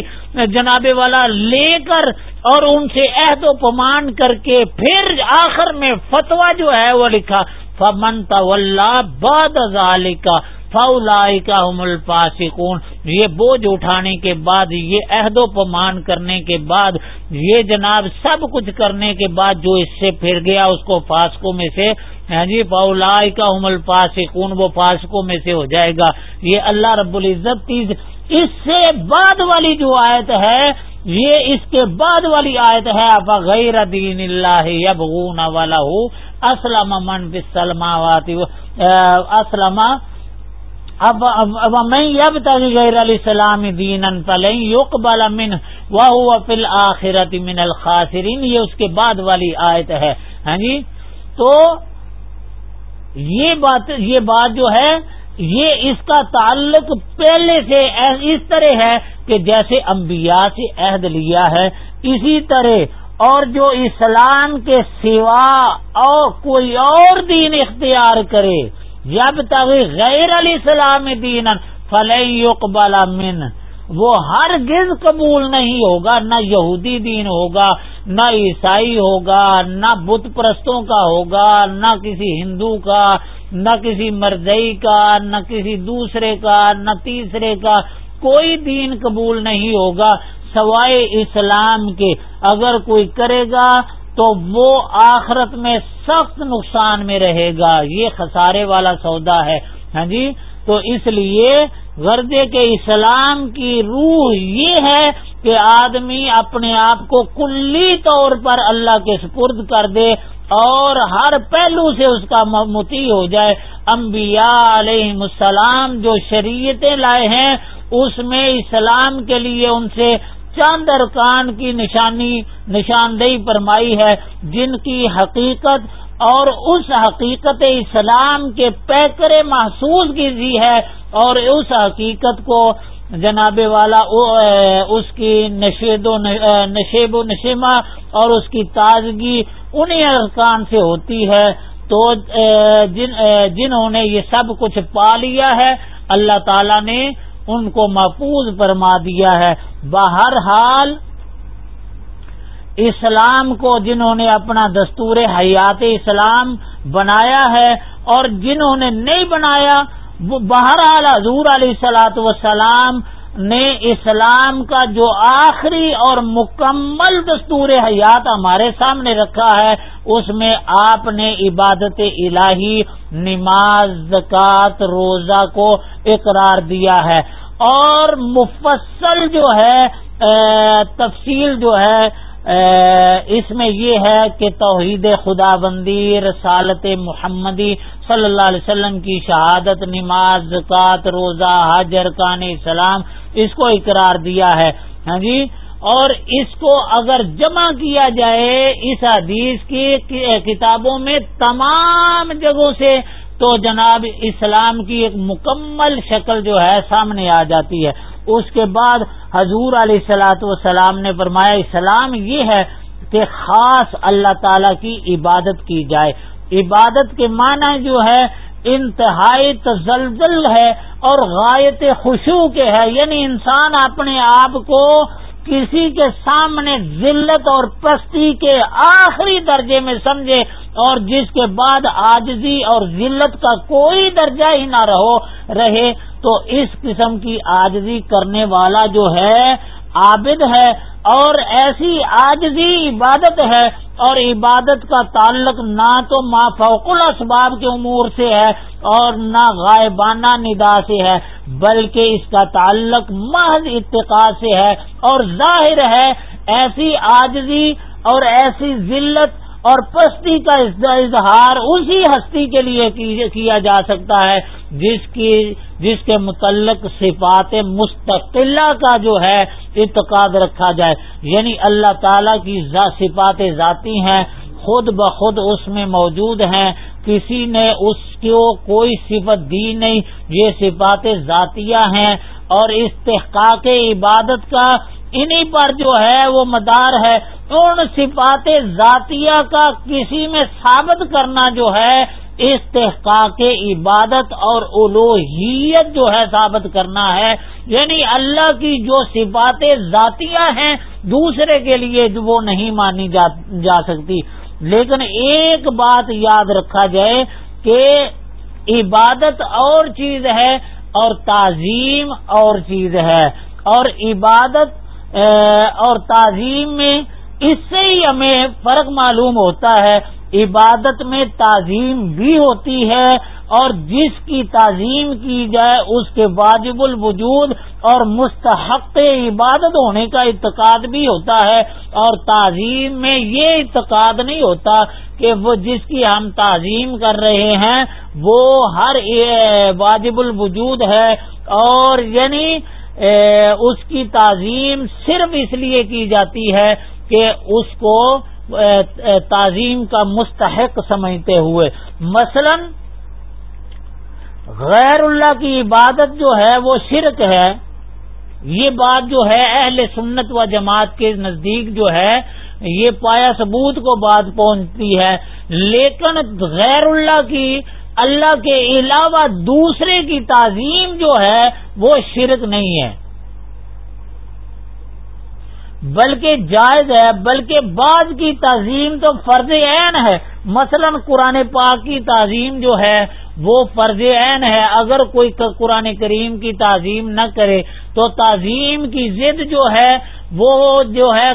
جناب والا لے کر اور ان سے عہد و پمان کر کے پھر آخر میں فتوا جو ہے وہ لکھا۔ فمن باد کا فولائی کا الفاسقون۔ یہ بوجھ اٹھانے کے بعد، یہ عہد و پمان کرنے کے بعد، یہ جناب سب کچھ کرنے کے بعد جو اس سے پھر گیا، اس کو فاسکوں میں سے ہاں جی فولائی کا الفاسقون، وہ فاسکوں میں سے ہو جائے گا۔ یہ اللہ رب العزت تیز، اس سے بعد والی جو آیت ہے یہ اس کے بعد والی آیت ہے غیر دین اللہ یبغون والا اسلم من بسلما اسلم اب میں اب تک غیر علیہ السلام دین یقبل من وہ فل آخرت من الخاسرین یہ اس کے بعد والی آیت ہے۔ ہاں جی؟ تو یہ بات یہ بات جو ہے یہ اس کا تعلق پہلے سے اس طرح ہے کہ جیسے انبیاء سے عہد لیا ہے، اسی طرح اور جو اسلام کے سوا اور کوئی اور دین اختیار کرے جب تک غیر علی السلام دین فلح من۔ وہ ہرگز قبول نہیں ہوگا، نہ یہودی دین ہوگا، نہ عیسائی ہوگا، نہ بت پرستوں کا ہوگا، نہ کسی ہندو کا، نہ کسی مرزئی کا، نہ کسی دوسرے کا، نہ تیسرے کا، کوئی دین قبول نہیں ہوگا سوائے اسلام کے۔ اگر کوئی کرے گا تو وہ آخرت میں سخت نقصان میں رہے گا۔ یہ خسارے والا سودا ہے۔ ہاں جی؟ تو اس لیے غرضے کے اسلام کی روح یہ ہے کہ آدمی اپنے آپ کو کلی طور پر اللہ کے سپرد کر دے اور ہر پہلو سے اس کا متی ہو جائے۔ انبیاء علیہ السلام جو شریعتیں لائے ہیں، اس میں اسلام کے لیے ان سے چند ارکان کی نشانی، نشاندہی فرمائی ہے۔ جن کی حقیقت اور اس حقیقت اسلام کے پیکرے محسوس کی ہے۔ اور اس حقیقت کو جناب والا اس کی نشید و نشیب و نشیما اور اس کی تازگی انہیں ارکان سے ہوتی ہے۔ تو جن جنہوں نے یہ سب کچھ پا لیا ہے، اللہ تعالی نے ان کو محفوظ فرما دیا ہے۔ بہرحال، اسلام کو جنہوں نے اپنا دستور حیات اسلام بنایا ہے اور جنہوں نے نہیں بنایا وہ بہرحال حضور علیہ سلاۃ وسلام نے اسلام کا جو آخری اور مکمل دستور حیات ہمارے سامنے رکھا ہے، اس میں آپ نے عبادت الہی، نماز، زکوٰۃ، روزہ کو اقرار دیا ہے۔ اور مفصل جو ہے تفصیل جو ہے اس میں یہ ہے کہ توحید خدا بندی رسالت محمدی صلی اللہ علیہ وسلم کی شہادت، نماز، زکوٰۃ، روزہ، حج، ارکان اسلام، اس کو اقرار دیا ہے۔ ہاں جی؟ اور اس کو اگر جمع کیا جائے اس حدیث کی کتابوں میں تمام جگہوں سے، تو جناب اسلام کی ایک مکمل شکل جو ہے سامنے آ جاتی ہے۔ اس کے بعد حضور علیہ السلاۃ والسلام نے فرمایا، اسلام یہ ہے کہ خاص اللہ تعالی کی عبادت کی جائے۔ عبادت کے معنی جو ہے، انتہائی تزلزل ہے اور غایت خوشو کے ہے۔ یعنی انسان اپنے آپ کو کسی کے سامنے ذلت اور پستی کے آخری درجے میں سمجھے اور جس کے بعد آجزی اور ذلت کا کوئی درجہ ہی نہ رہو، رہے، تو اس قسم کی آجزی کرنے والا جو ہے، عابد ہے۔ اور ایسی آجزی عبادت ہے اور عبادت کا تعلق نہ تو ما فوق الاسباب کے امور سے ہے اور نہ غائبانہ ندا سے ہے، بلکہ اس کا تعلق محض اتقاء سے ہے اور ظاہر ہے ایسی آجزی اور ایسی ذلت اور پستی کا اظہار اسی ہستی کے لیے کیا جا سکتا ہے، جس کی جس کے متعلق صفات مستقلہ کا جو ہے، اعتقاد رکھا جائے۔ یعنی اللہ تعالی کی صفات ذاتی ہیں، خود بخود اس میں موجود ہیں۔ کسی نے اس کو کوئی صفت دی نہیں، یہ صفات ذاتیہ ہیں۔ اور استحقاق عبادت کا انہی پر جو ہے وہ مدار ہے، ان صفات ذاتیہ کا کسی میں ثابت کرنا جو ہے، استحقاق عبادت اور الوحیت جو ہے ثابت کرنا ہے۔ یعنی اللہ کی جو صفات ذاتیہ ہیں، دوسرے کے لیے وہ نہیں مانی جا جا سکتی۔ لیکن ایک بات یاد رکھا جائے کہ عبادت اور چیز ہے اور تعظیم اور چیز ہے۔ اور عبادت اور تعظیم میں اس سے ہی ہمیں فرق معلوم ہوتا ہے۔ عبادت میں تعظیم بھی ہوتی ہے، اور جس کی تعظیم کی جائے، اس کے واجب الوجود اور مستحق عبادت ہونے کا اعتقاد بھی ہوتا ہے۔ اور تعظیم میں یہ اعتقاد نہیں ہوتا کہ وہ جس کی ہم تعظیم کر رہے ہیں، وہ ہر واجب الوجود ہے۔ اور یعنی اس کی تعظیم صرف اس لیے کی جاتی ہے کہ اس کو تعظیم کا مستحق سمجھتے ہوئے۔ مثلا، غیر اللہ کی عبادت جو ہے، وہ شرک ہے۔ یہ بات جو ہے، اہل سنت و جماعت کے نزدیک جو ہے، یہ پایا ثبوت کو بات پہنچتی ہے۔ لیکن غیر اللہ کی اللہ کے علاوہ دوسرے کی تعظیم جو ہے وہ شرک نہیں ہے۔ بلکہ جائز ہے، بلکہ بعض کی تعظیم تو فرض عین ہے۔ مثلا قرآن پاک کی تعظیم جو ہے وہ فرض عین ہے۔ اگر کوئی قرآن کریم کی تعظیم نہ کرے تو تعظیم کی ضد جو ہے، وہ جو ہے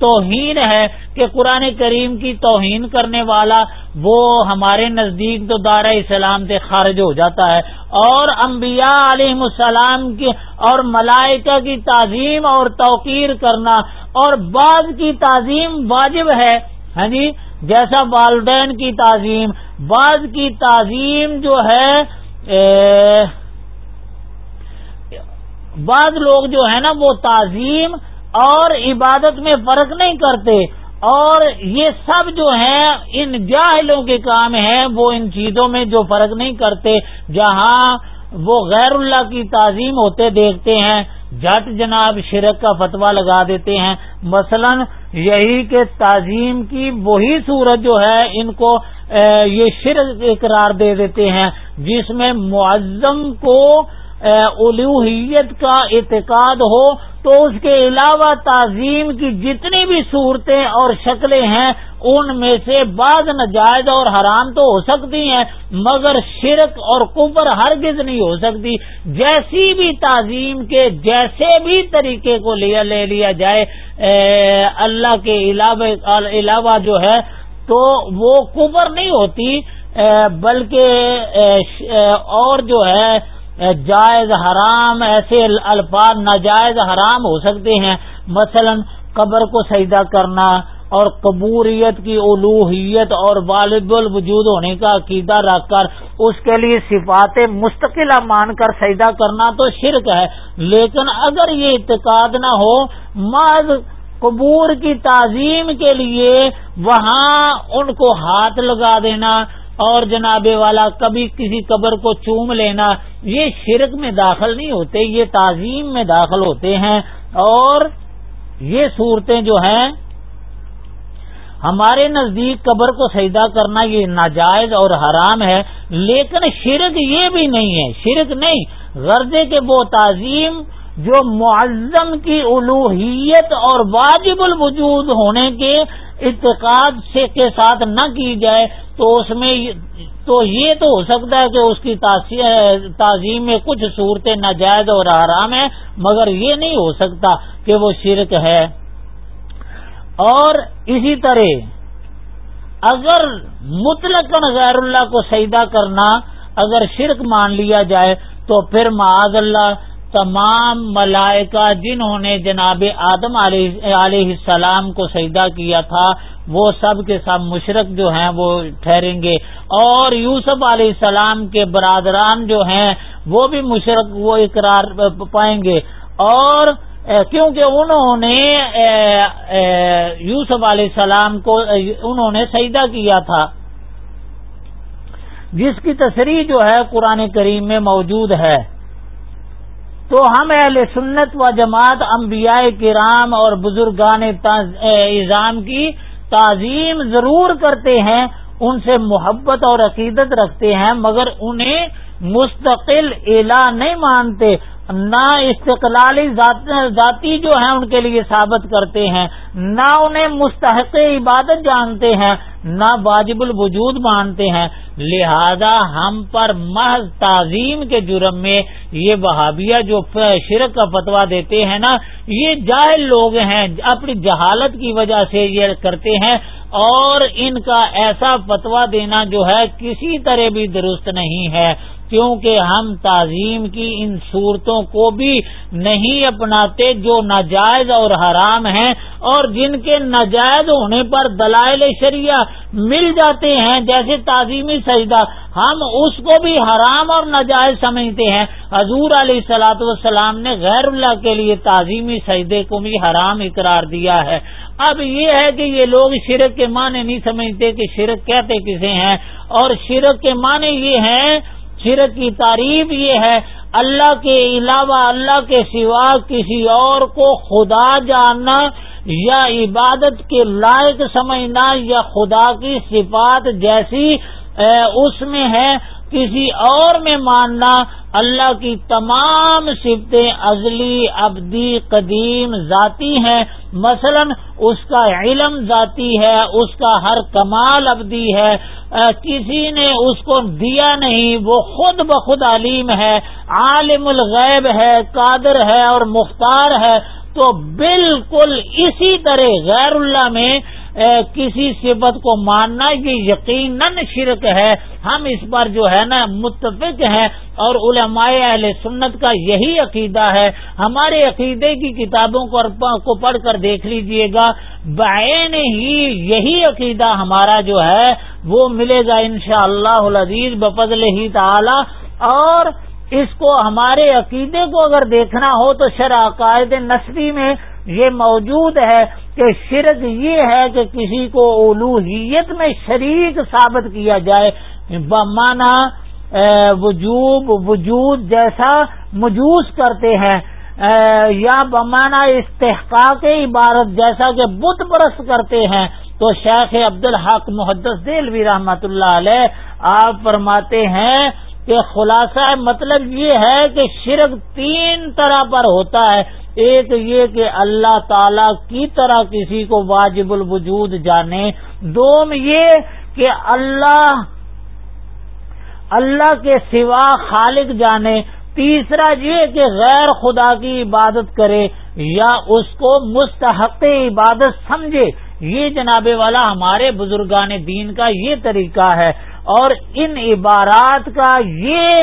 توہین ہے کہ قرآن کریم کی توہین کرنے والا، وہ ہمارے نزدیک تو دارہ اسلام سے خارج ہو جاتا ہے۔ اور انبیاء علیہ السلام کی اور ملائکہ کی تعظیم اور توقیر کرنا اور بعض کی تعظیم واجب ہے۔ ہاں جی جیسا والدین کی تعظیم، بعض کی تعظیم جو ہے بعض لوگ جو ہے نا وہ تعظیم اور عبادت میں فرق نہیں کرتے اور یہ سب جو ہیں ان جاہلوں کے کام ہیں وہ ان چیزوں میں جو فرق نہیں کرتے جہاں وہ غیر اللہ کی تعظیم ہوتے دیکھتے ہیں، جٹ جناب شرک کا فتوا لگا دیتے ہیں۔ مثلا یہی کہ تعظیم کی وہی صورت جو ہے، ان کو یہ شرک اقرار دے دیتے ہیں، جس میں معظم کو الوحیت کا اعتقاد ہو تو اس کے علاوہ تعظیم کی جتنی بھی صورتیں اور شکلیں ہیں، ان میں سے بعض نجائز اور حرام تو ہو سکتی ہیں، مگر شرک اور کفر ہرگز نہیں ہو سکتی۔ جیسی بھی تعظیم کے جیسے بھی طریقے کو لیا لے لیا جائے اللہ کے علاوہ جو ہے تو وہ کفر نہیں ہوتی بلکہ اور جو ہے جائز حرام، ایسے الفاظ ناجائز حرام ہو سکتے ہیں۔ مثلا قبر کو سجدہ کرنا اور قبوریت کی الوحیت اور والد الوجود ہونے کا عقیدہ رکھ کر اس کے لیے صفات مستقلہ مان کر سجدہ کرنا تو شرک ہے۔ لیکن اگر یہ اعتقاد نہ ہو ماض قبور کی تعظیم کے لیے وہاں ان کو ہاتھ لگا دینا اور جناب والا کبھی کسی قبر کو چوم لینا، یہ شرک میں داخل نہیں ہوتے، یہ تعظیم میں داخل ہوتے ہیں۔ اور یہ صورتیں جو ہیں، ہمارے نزدیک قبر کو سجدہ کرنا یہ ناجائز اور حرام ہے، لیکن شرک یہ بھی نہیں ہے، شرک نہیں۔ غرضے کے وہ تعظیم جو معظم کی الوحیت اور واجب الوجود ہونے کے اعتقاد سے کے ساتھ نہ کی جائے تو اس میں تو یہ تو ہو سکتا ہے کہ اس کی تعظیم میں کچھ صورتیں ناجائز اور آرام ہیں، مگر یہ نہیں ہو سکتا کہ وہ شرک ہے۔ اور اسی طرح اگر مطلق غیر اللہ کو سیدا کرنا اگر شرک مان لیا جائے تو پھر معاذ اللہ تمام ملائکہ جنہوں نے جناب آدم علیہ السلام کو سجدہ کیا تھا، وہ سب کے سب مشرق جو ہیں وہ ٹھہریں گے۔ اور یوسف علیہ السلام کے برادران جو ہیں، وہ بھی مشرق وہ اقرار پائیں گے۔ اور کیونکہ انہوں نے یوسف علیہ السلام کو انہوں نے سجدہ کیا تھا۔ جس کی تصریح جو ہے قرآن کریم میں موجود ہے۔ تو ہم اہل سنت و جماعت، انبیاء کرام اور بزرگان اظام کی تعظیم ضرور کرتے ہیں، ان سے محبت اور عقیدت رکھتے ہیں، مگر انہیں مستقل الہ نہیں مانتے۔ نہ استقلالی ذاتی جو ہیں ان کے لیے ثابت کرتے ہیں، نہ انہیں مستحق عبادت جانتے ہیں، نہ واجب الوجود مانتے ہیں۔ لہذا ہم پر محض تعظیم کے جرم میں یہ وہابیہ جو شرک کا فتوا دیتے ہیں نا، یہ جاہل لوگ ہیں، اپنی جہالت کی وجہ سے یہ کرتے ہیں اور ان کا ایسا فتوا دینا جو ہے کسی طرح بھی درست نہیں ہے۔ کیونکہ ہم تعظیم کی ان صورتوں کو بھی نہیں اپناتے جو ناجائز اور حرام ہیں اور جن کے ناجائز ہونے پر دلائل شریعہ مل جاتے ہیں، جیسے تعظیمی سجدہ، ہم اس کو بھی حرام اور ناجائز سمجھتے ہیں۔ حضور علیہ السلاۃ والسلام نے غیر اللہ کے لیے تعظیمی سجدے کو بھی حرام اقرار دیا ہے۔ اب یہ ہے کہ یہ لوگ شرک کے معنی نہیں سمجھتے کہ شرک کہتے کسے ہیں۔ اور شرک کے معنی یہ ہیں شرک کی تعریف یہ ہے، اللہ کے علاوہ اللہ کے سوا کسی اور کو خدا جاننا یا عبادت کے لائق سمجھنا یا خدا کی صفات جیسی اس میں ہے۔ کسی اور میں ماننا اللہ کی تمام صفتیں ازلی، ابدی، قدیم ذاتی ہیں۔ مثلا اس کا علم ذاتی ہے، اس کا ہر کمال ابدی ہے۔ کسی نے اس کو دیا نہیں، وہ خود بخود علیم ہے، عالم الغیب ہے، قادر ہے اور مختار ہے۔ تو بالکل اسی طرح غیر اللہ میں کسی صفت کو ماننا یہ یقیناً شرک ہے۔ ہم اس پر جو ہے نا متفق ہیں اور علماء اہل سنت کا یہی عقیدہ ہے۔ ہمارے عقیدے کی کتابوں کو پڑھ کر دیکھ لیجیے گا۔ بین ہی یہی عقیدہ ہمارا جو ہے، وہ ملے گا ان شاء اللہ عزیز بفضل ہی تعالی۔ اور اس کو ہمارے عقیدے کو اگر دیکھنا ہو تو شرح عقائد نسلی میں یہ موجود ہے کہ شرک یہ ہے کہ کسی کو الوحیت میں شریک ثابت کیا جائے، بمانا وجوب، وجود جیسا مجوس کرتے ہیں یا بمانا استحقاق عبارت جیسا کہ بت پرست کرتے ہیں۔ تو شیخ عبد الحق محدث دلوی رحمت اللہ علیہ آپ فرماتے ہیں کہ خلاصہ مطلب یہ ہے کہ شرک تین طرح پر ہوتا ہے۔ ایک یہ کہ اللہ تعالی کی طرح کسی کو واجب الوجود جانے۔ دوم یہ کہ اللہ اللہ کے سوا خالق جانے۔ تیسرا یہ کہ غیر خدا کی عبادت کرے یا اس کو مستحق عبادت سمجھے۔ یہ جناب والا ہمارے بزرگان دین کا یہ طریقہ ہے۔ اور ان عبارات کا یہ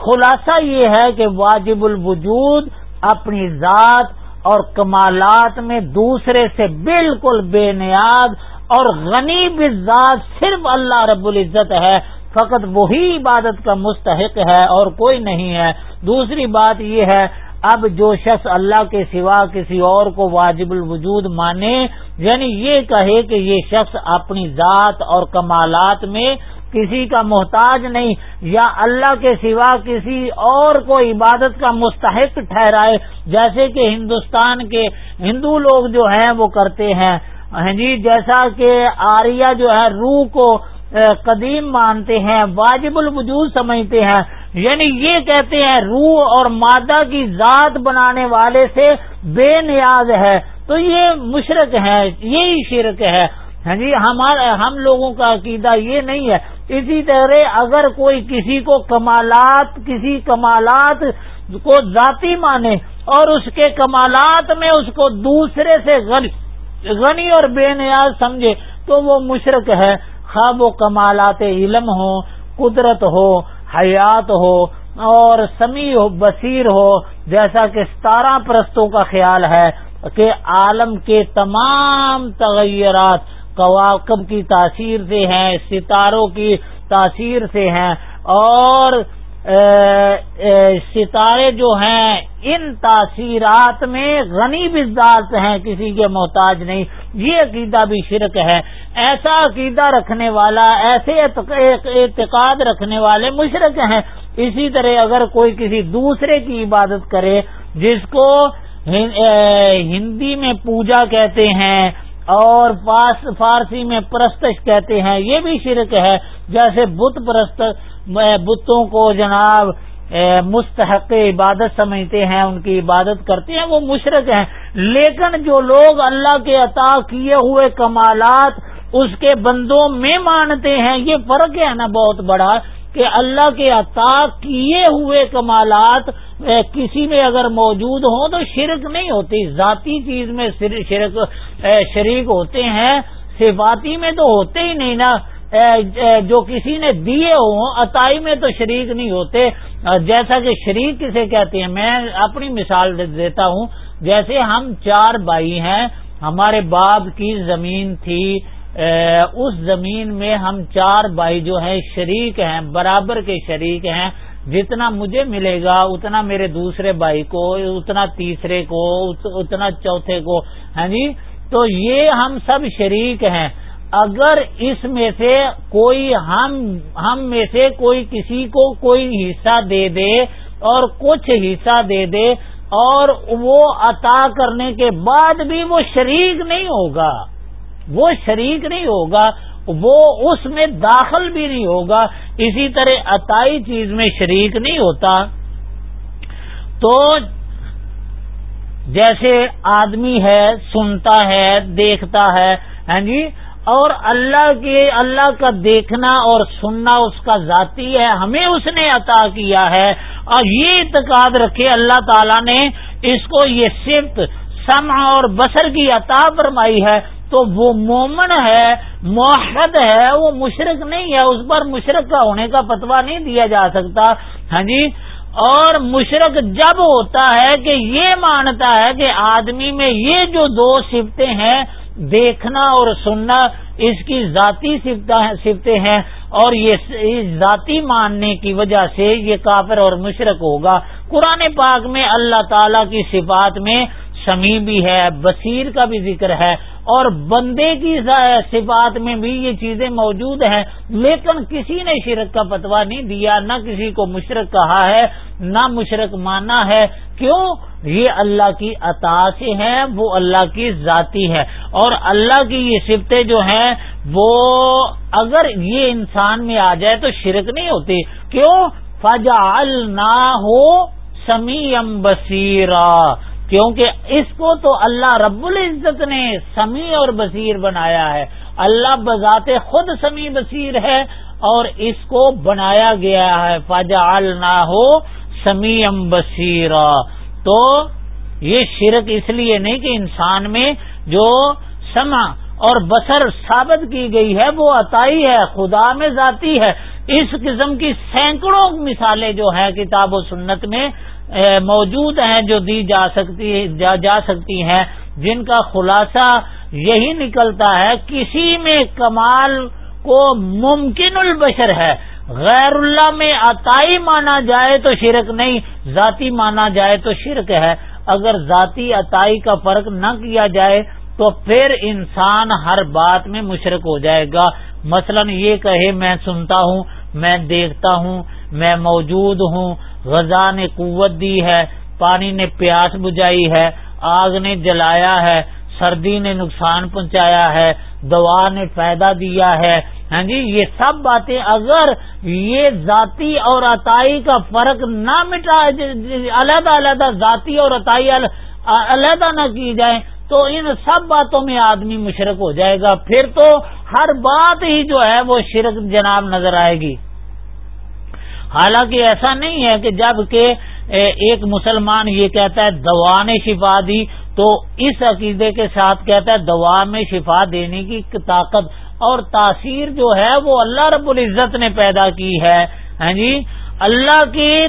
خلاصہ یہ ہے کہ واجب الوجود اپنی ذات اور کمالات میں دوسرے سے بالکل بے نیاد اور غنی بذات صرف اللہ رب العزت ہے، فقط وہی عبادت کا مستحق ہے اور کوئی نہیں ہے۔ دوسری بات یہ ہے، اب جو شخص اللہ کے سوا کسی اور کو واجب الوجود مانے یعنی یہ کہے کہ یہ شخص اپنی ذات اور کمالات میں کسی کا محتاج نہیں یا اللہ کے سوا کسی اور کو عبادت کا مستحق ٹھہرائے، جیسے کہ ہندوستان کے ہندو لوگ جو ہیں وہ کرتے ہیں۔ ہاں جی جیسا کہ آریہ جو ہے روح کو قدیم مانتے ہیں، واجب الوجود سمجھتے ہیں۔ یعنی یہ کہتے ہیں روح اور مادہ کی ذات بنانے والے سے بے نیاز ہے۔ تو یہ مشرق ہے، یہی شرک ہے۔ ہاں جی ہمارے ہم لوگوں کا عقیدہ یہ نہیں ہے۔ اسی طرح اگر کوئی کسی کو کمالات، کسی کمالات کو ذاتی مانے اور اس کے کمالات میں اس کو دوسرے سے غنی اور بے نیاز سمجھے تو وہ مشرق ہے۔ خواب و کمالات علم ہو، قدرت ہو، حیات ہو اور سمیع ہو، بصیر ہو، جیسا کہ ستارہ پرستوں کا خیال ہے کہ عالم کے تمام تغیرات کواکب کی تاثیر سے ہیں، ستاروں کی تاثیر سے ہیں اور ستارے جو ہیں، ان تاثیرات میں غنی بزدار ہیں، کسی کے محتاج نہیں۔ یہ عقیدہ بھی شرک ہے۔ ایسا عقیدہ رکھنے والا، ایسے اعتقاد رکھنے والے مشرق ہیں۔ اسی طرح اگر کوئی کسی دوسرے کی عبادت کرے، جس کو ہندی میں پوجا کہتے ہیں اور فارسی میں پرستش کہتے ہیں، یہ بھی شرک ہے، جیسے بت پرست بتوں کو جناب مستحق عبادت سمجھتے ہیں، ان کی عبادت کرتے ہیں، وہ مشرق ہیں۔ لیکن جو لوگ اللہ کے عطا کیے ہوئے کمالات اس کے بندوں میں مانتے ہیں، یہ فرق ہے نا بہت بڑا۔ کہ اللہ کے عطا کیے ہوئے کمالات کسی میں اگر موجود ہوں تو شرک نہیں ہوتی۔ ذاتی چیز میں شرک شریک ہوتے ہیں، صفاتی میں تو ہوتے ہی نہیں نا۔ جو کسی نے دیے ہوں، عطائی میں تو شریک نہیں ہوتے۔ جیسا کہ شریک کسے کہتے ہیں، میں اپنی مثال دیتا ہوں۔ جیسے ہم چار بھائی ہیں، ہمارے باپ کی زمین تھی اس زمین میں ہم چار بھائی جو ہیں، شریک ہیں، برابر کے شریک ہیں۔ جتنا مجھے ملے گا، اتنا میرے دوسرے بھائی کو، اتنا تیسرے کو اتنا چوتھے کو۔ ہاں جی؟ تو یہ ہم سب شریک ہیں۔ اگر اس میں سے کوئی ہم ہم میں سے کوئی کسی کو کوئی حصہ دے دے اور کچھ حصہ دے دے اور وہ عطا کرنے کے بعد بھی وہ شریک نہیں ہوگا۔ وہ شریک نہیں ہوگا، وہ اس میں داخل بھی نہیں ہوگا، اسی طرح عطائی چیز میں شریک نہیں ہوتا۔ تو جیسے آدمی ہے، سنتا ہے، دیکھتا ہے ہاں جی؟ اور اللہ کے، اللہ کا دیکھنا اور سننا اس کا ذاتی ہے، ہمیں اس نے عطا کیا ہے۔ اور یہ اعتقاد رکھے اللہ تعالی نے، اس کو یہ صفت، سمع اور بسر کی عطا فرمائی ہے۔ تو وہ مومن ہے، موحد ہے، وہ مشرق نہیں ہے۔ اس پر مشرق کا ہونے کا پتوا نہیں دیا جا سکتا۔ ہاں جی؟ اور مشرق جب ہوتا ہے کہ یہ مانتا ہے کہ آدمی میں یہ جو دو صفتیں ہیں، دیکھنا اور سننا، اس کی ذاتی صفتیں ہیں۔ اور یہ ذاتی ماننے کی وجہ سے یہ کافر اور مشرق ہوگا۔ قرآن پاک میں اللہ تعالی کی صفات میں سمیع بھی ہے، بصیر کا بھی ذکر ہے، اور بندے کی صفات میں بھی یہ چیزیں موجود ہیں، لیکن کسی نے شرک کا پتوا نہیں دیا، نہ کسی کو مشرق کہا ہے، نہ مشرق مانا ہے۔ کیوں؟ یہ اللہ کی عطا سے ہیں، وہ اللہ کی ذاتی ہے اور اللہ کی یہ صفتیں جو ہیں، وہ اگر یہ انسان میں آ جائے تو شرک نہیں ہوتی۔ کیوں؟ فجا نہ ہو سمیم بصیرہ کیونکہ اس کو تو اللہ رب العزت نے سمیع اور بصیر بنایا ہے۔ اللہ بذات خود سمیع بصیر ہے اور اس کو بنایا گیا ہے۔ فاجا نہ ہو سمیم بصیر تو یہ شرک اس لیے نہیں کہ انسان میں جو سما اور بسر ثابت کی گئی ہے، وہ عطائی ہے، خدا میں ذاتی ہے۔ اس قسم کی سینکڑوں مثالیں جو ہیں کتاب و سنت میں موجود ہیں جو دی جا سکتی جا, جا سکتی ہیں جن کا خلاصہ یہی نکلتا ہے کسی میں کمال کو ممکن البشر ہے۔ غیر اللہ میں عطائی مانا جائے تو شرک نہیں ذاتی مانا جائے تو شرک ہے۔ اگر ذاتی عطائی کا فرق نہ کیا جائے تو پھر انسان ہر بات میں مشرق ہو جائے گا۔ مثلا یہ کہے میں سنتا ہوں میں دیکھتا ہوں میں موجود ہوں، غذا نے قوت دی ہے، پانی نے پیاس بجائی ہے، آگ نے جلایا ہے، سردی نے نقصان پہنچایا ہے، دوا نے فائدہ دیا ہے۔ ہاں جی یہ سب باتیں اگر یہ ذاتی اور عطائی کا فرق نہ مٹا، علیحدہ علیحدہ ذاتی اور عطائی علیحدہ نہ کی جائے تو ان سب باتوں میں آدمی مشرق ہو جائے گا۔ پھر تو ہر بات ہی جو ہے وہ شرک جناب نظر آئے گی۔ حالانکہ ایسا نہیں ہے کہ جبکہ ایک مسلمان یہ کہتا ہے دوا نے شفا دی، تو اس عقیدے کے ساتھ کہتا ہے دوا میں شفا دینے کی طاقت اور تاثیر جو ہے وہ اللہ رب العزت نے پیدا کی ہے۔ ہاں جی؟ اللہ کی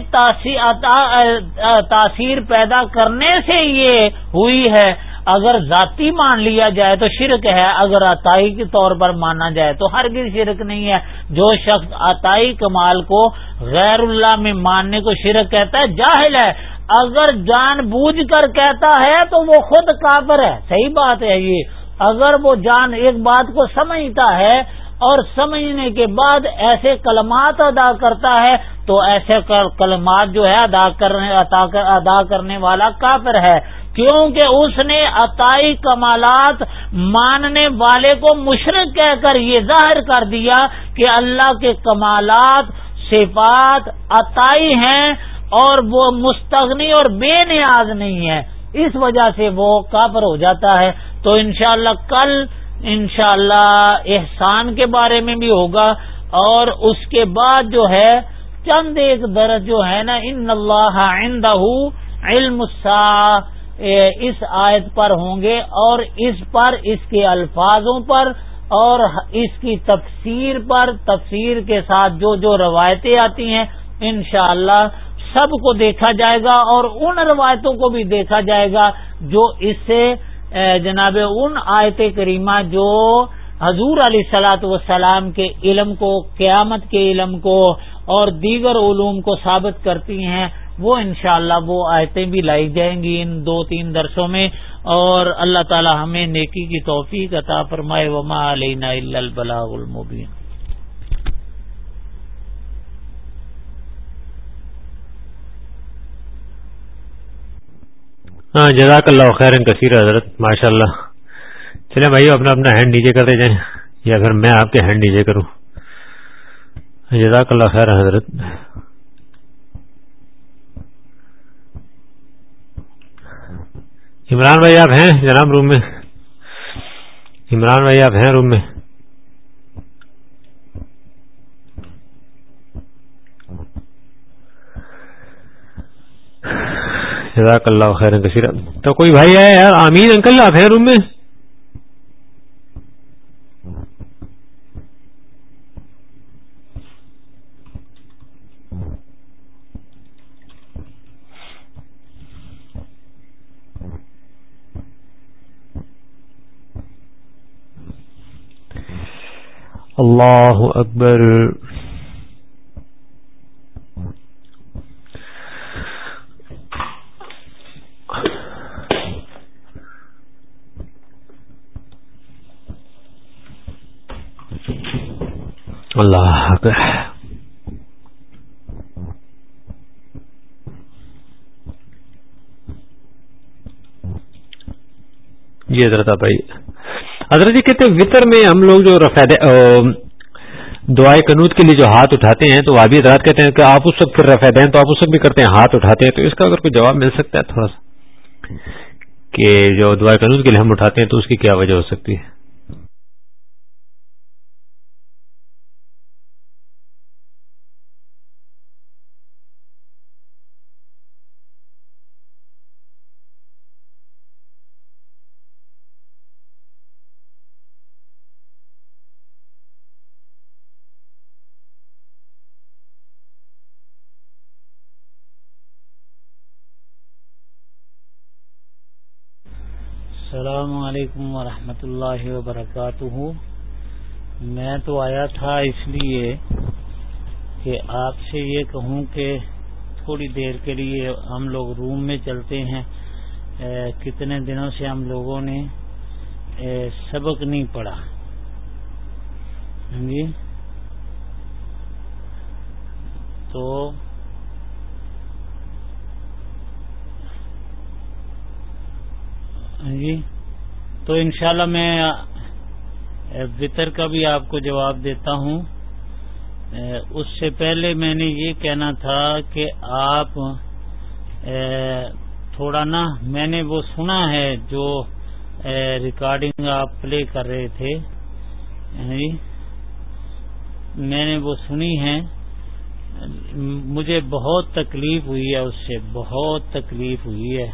تاثیر پیدا کرنے سے یہ ہوئی ہے۔ اگر ذاتی مان لیا جائے تو شرک ہے، اگر عطائی کے طور پر مانا جائے تو ہر شرک نہیں ہے۔ جو شخص عطائی کمال کو غیر اللہ میں ماننے کو شرک کہتا ہے، جاہل ہے۔ اگر جان بوجھ کر کہتا ہے تو وہ خود کافر ہے۔ صحیح بات ہے یہ۔ اگر وہ جان ایک بات کو سمجھتا ہے اور سمجھنے کے بعد ایسے کلمات ادا کرتا ہے، تو ایسے کلمات جو ہے، ادا کرنے ادا کرنے والا کافر ہے۔ کیونکہ اس نے عطائی کمالات ماننے والے کو مشرق کہہ کر یہ ظاہر کر دیا کہ اللہ کے کمالات صفات عطائی ہیں اور وہ مستغنی اور بے نیاز نہیں ہے اس وجہ سے وہ کافر ہو جاتا ہے۔ تو انشاءاللہ کل انشاءاللہ احسان کے بارے میں بھی ہوگا اور اس کے بعد جو ہے چند ایک درج جو ہے نا، ان اللہ عندہ علم اس آیت پر ہوں گے اور اس پر، اس کے الفاظوں پر اور اس کی تفسیر پر، تفسیر کے ساتھ جو جو روایتیں آتی ہیں، انشاءاللہ سب کو دیکھا جائے گا اور ان روایتوں کو بھی دیکھا جائے گا جو اس سے جناب ان آیت کریمہ جو حضور علیہ سلاۃ وسلام کے علم کو، قیامت کے علم کو اور دیگر علوم کو ثابت کرتی ہیں۔ وہ انشاءاللہ وہ آیتیں بھی لائی جائیں گی ان دو تین درسوں میں اور اللہ تعالی ہمیں نیکی کی توفیق عطا فرمائے، وما علینا البلاغ المبین ہاں جزاک اللہ خیر کثیر حضرت ماشاء اللہ چلے بھائی اپنا اپنا ہینڈ نیچے کرتے جائیں، یا پھر میں آپ کے ہینڈ نیچے کروں۔ جزاک اللہ خیر حضرت۔ عمران بھائی، آپ ہیں جناب روم میں؟ عمران بھائی، آپ ہیں روم میں؟ جزاک اللہ خیر کثیر تو کوئی بھائی آیا یار؟ آمین، انکل، آپ ہیں روم میں؟ اللہ اکبر اللہ اکبر جی حضرت بھائی حضرت جی کہتے وطر میں ہم لوگ جو رفید دعائیں قنوت کے لیے جو ہاتھ اٹھاتے ہیں، تو آبی حضرات کہتے ہیں کہ آپ اس وقت پھر رفیدین تو آپ اس وقت بھی کرتے ہیں، ہاتھ اٹھاتے ہیں۔ تو اس کا اگر کوئی جواب مل سکتا ہے تھوڑا سا کہ جو دعائیں قنوت کے لیے ہم اٹھاتے ہیں، تو اس کی کیا وجہ ہو سکتی ہے؟ اللہ وبرکاتہ۔ میں تو آیا تھا اس لیے کہ آپ سے یہ کہوں کہ تھوڑی دیر کے لیے ہم لوگ روم میں چلتے ہیں۔ کتنے دنوں سے ہم لوگوں نے سبق نہیں پڑھا۔ ہاں جی؟ تو ہاں جی؟ تو انشاءاللہ میں وطر کا بھی آپ کو جواب دیتا ہوں۔ اس سے پہلے میں نے یہ کہنا تھا کہ آپ تھوڑا نا میں نے وہ سنا ہے جو ریکارڈنگ آپ پلے کر رہے تھے۔ یعنی میں نے وہ سنی ہے۔ مجھے بہت تکلیف ہوئی ہے اس سے، بہت تکلیف ہوئی ہے۔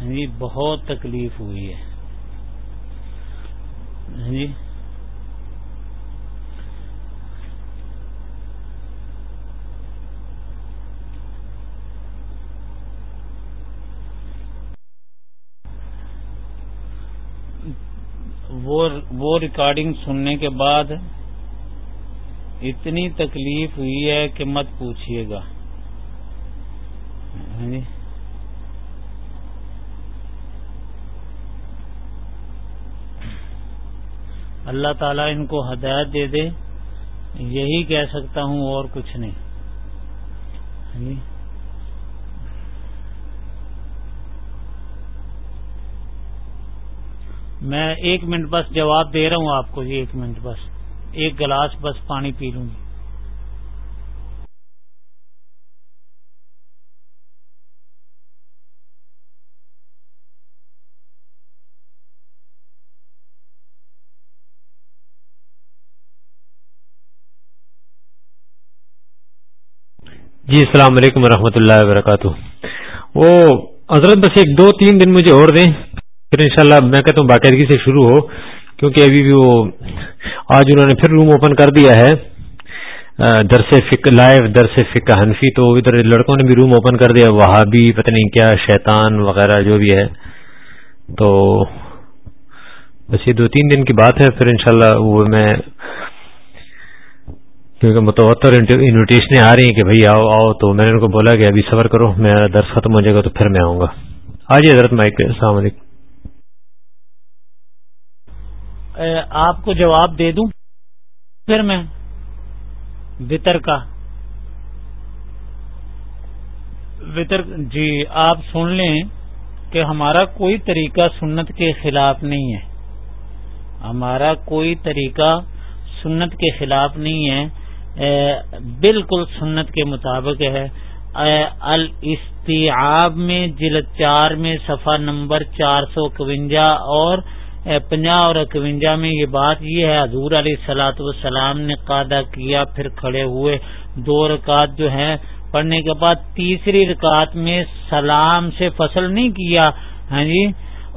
جی بہت تکلیف ہوئی ہے۔ جی۔ وہ ریکارڈنگ سننے کے بعد اتنی تکلیف ہوئی ہے کہ مت پوچھیے گا۔ ہاں جی۔ اللہ تعالیٰ ان کو ہدایت دے دے یہی کہہ سکتا ہوں اور کچھ نہیں یعنی میں ایک منٹ بس جواب دے رہا ہوں آپ کو ایک منٹ بس ایک گلاس بس پانی پی لوں گی جی السلام علیکم ورحمۃ اللہ وبرکاتہ۔ وہ حضرت بس ایک دو تین دن مجھے اور دیں، پھر انشاءاللہ میں کہتا ہوں باقاعدگی سے شروع ہو، کیونکہ ابھی بھی وہ آج انہوں نے پھر روم اوپن کر دیا ہے۔ درس فک لائیو درس فک حنفی، تو ادھر لڑکوں نے بھی روم اوپن کر دیا وہاں بھی پتہ نہیں کیا، شیطان وغیرہ جو بھی ہے۔ تو بس یہ دو تین دن کی بات ہے، پھر انشاءاللہ وہ میں کیونکہ متوتر انویٹیشنیں آ رہی ہیں کہ بھائی آؤ آؤ۔ تو میں نے ان کو بولا کہ ابھی صبر کرو میرا درس ختم ہو جائے گا تو پھر میں آؤں گا۔ آج حضرت مائک، السلام علیکم۔ آپ کو جواب دے دوں؟ پھر میں وطر کا۔ وطر جی آپ سن لیں کہ ہمارا کوئی طریقہ سنت کے خلاف نہیں ہے۔ ہمارا کوئی طریقہ سنت کے خلاف نہیں ہے۔ بالکل سنت کے مطابق ہے۔ الاستیعاب میں، جلد چار میں، صفحہ نمبر چار سو اکونجا اور پنجا اور اکونجا میں یہ بات یہ ہے، حضور علیہ سلاۃ والسلام نے قادہ کیا، پھر کھڑے ہوئے۔ دو رکعت جو ہے پڑھنے کے بعد تیسری رکعت میں سلام سے فصل نہیں کیا ہاں جی؟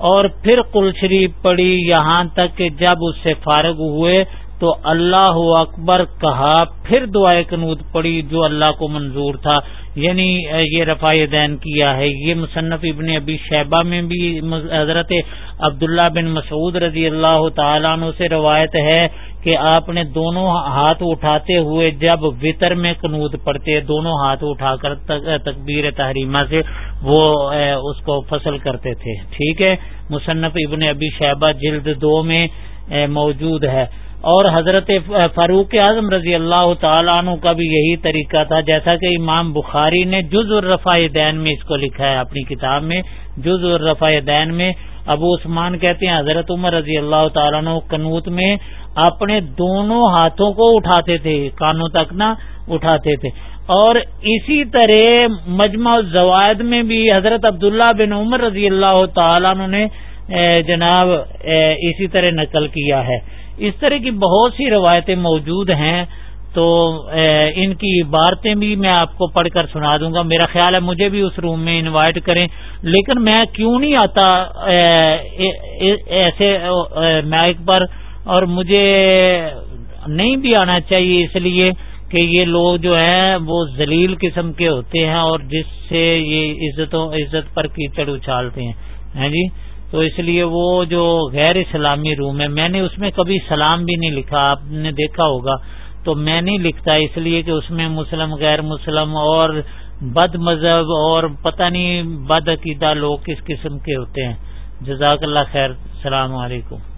اور پھر کل شریف پڑی یہاں تک کہ جب اس سے فارغ ہوئے تو اللہ اکبر کہا، پھر دعائے کنود پڑی جو اللہ کو منظور تھا۔ یعنی یہ رفاع دین کیا ہے۔ یہ مصنف ابن ابی شیبہ میں بھی حضرت عبداللہ بن مسعود رضی اللہ تعالیٰ عنہ سے روایت ہے کہ آپ نے دونوں ہاتھ اٹھاتے ہوئے جب وطر میں قنوت پڑتے دونوں ہاتھ اٹھا کر تکبیر تحریمہ سے وہ اس کو فصل کرتے تھے۔ ٹھیک ہے؟ مصنف ابن ابی شہبہ جلد دو میں موجود ہے۔ اور حضرت فاروق اعظم رضی اللہ تعالیٰ عنہ کا بھی یہی طریقہ تھا، جیسا کہ امام بخاری نے جز الرفا دین میں اس کو لکھا ہے اپنی کتاب میں۔ جز الرفا دین میں ابو عثمان کہتے ہیں، حضرت عمر رضی اللہ تعالیٰ عنہ کنوت میں اپنے دونوں ہاتھوں کو اٹھاتے تھے، کانوں تک نہ اٹھاتے تھے۔ اور اسی طرح مجمع الزوائد میں بھی حضرت عبداللہ بن عمر رضی اللہ تعالیٰ عنہ نے جناب اسی طرح نقل کیا ہے۔ اس طرح کی بہت سی روایتیں موجود ہیں، تو ان کی عبارتیں بھی میں آپ کو پڑھ کر سنا دوں گا۔ میرا خیال ہے مجھے بھی اس روم میں انوائٹ کریں۔ لیکن میں کیوں نہیں آتا ایسے مائک پر؟ اور مجھے نہیں بھی آنا چاہیے، اس لیے کہ یہ لوگ جو ہیں، وہ ذلیل قسم کے ہوتے ہیں اور جس سے یہ عزتوں، عزت پر کیچڑ اچھالتے ہیں جی؟ تو اس لیے وہ جو غیر اسلامی روم ہے، میں نے اس میں کبھی سلام بھی نہیں لکھا، آپ نے دیکھا ہوگا۔ تو میں نہیں لکھتا اس لیے کہ اس میں مسلم، غیر مسلم اور بد مذہب اور پتہ نہیں بد عقیدہ لوگ کس قسم کے ہوتے ہیں۔ جزاک اللہ خیر، السلام علیکم۔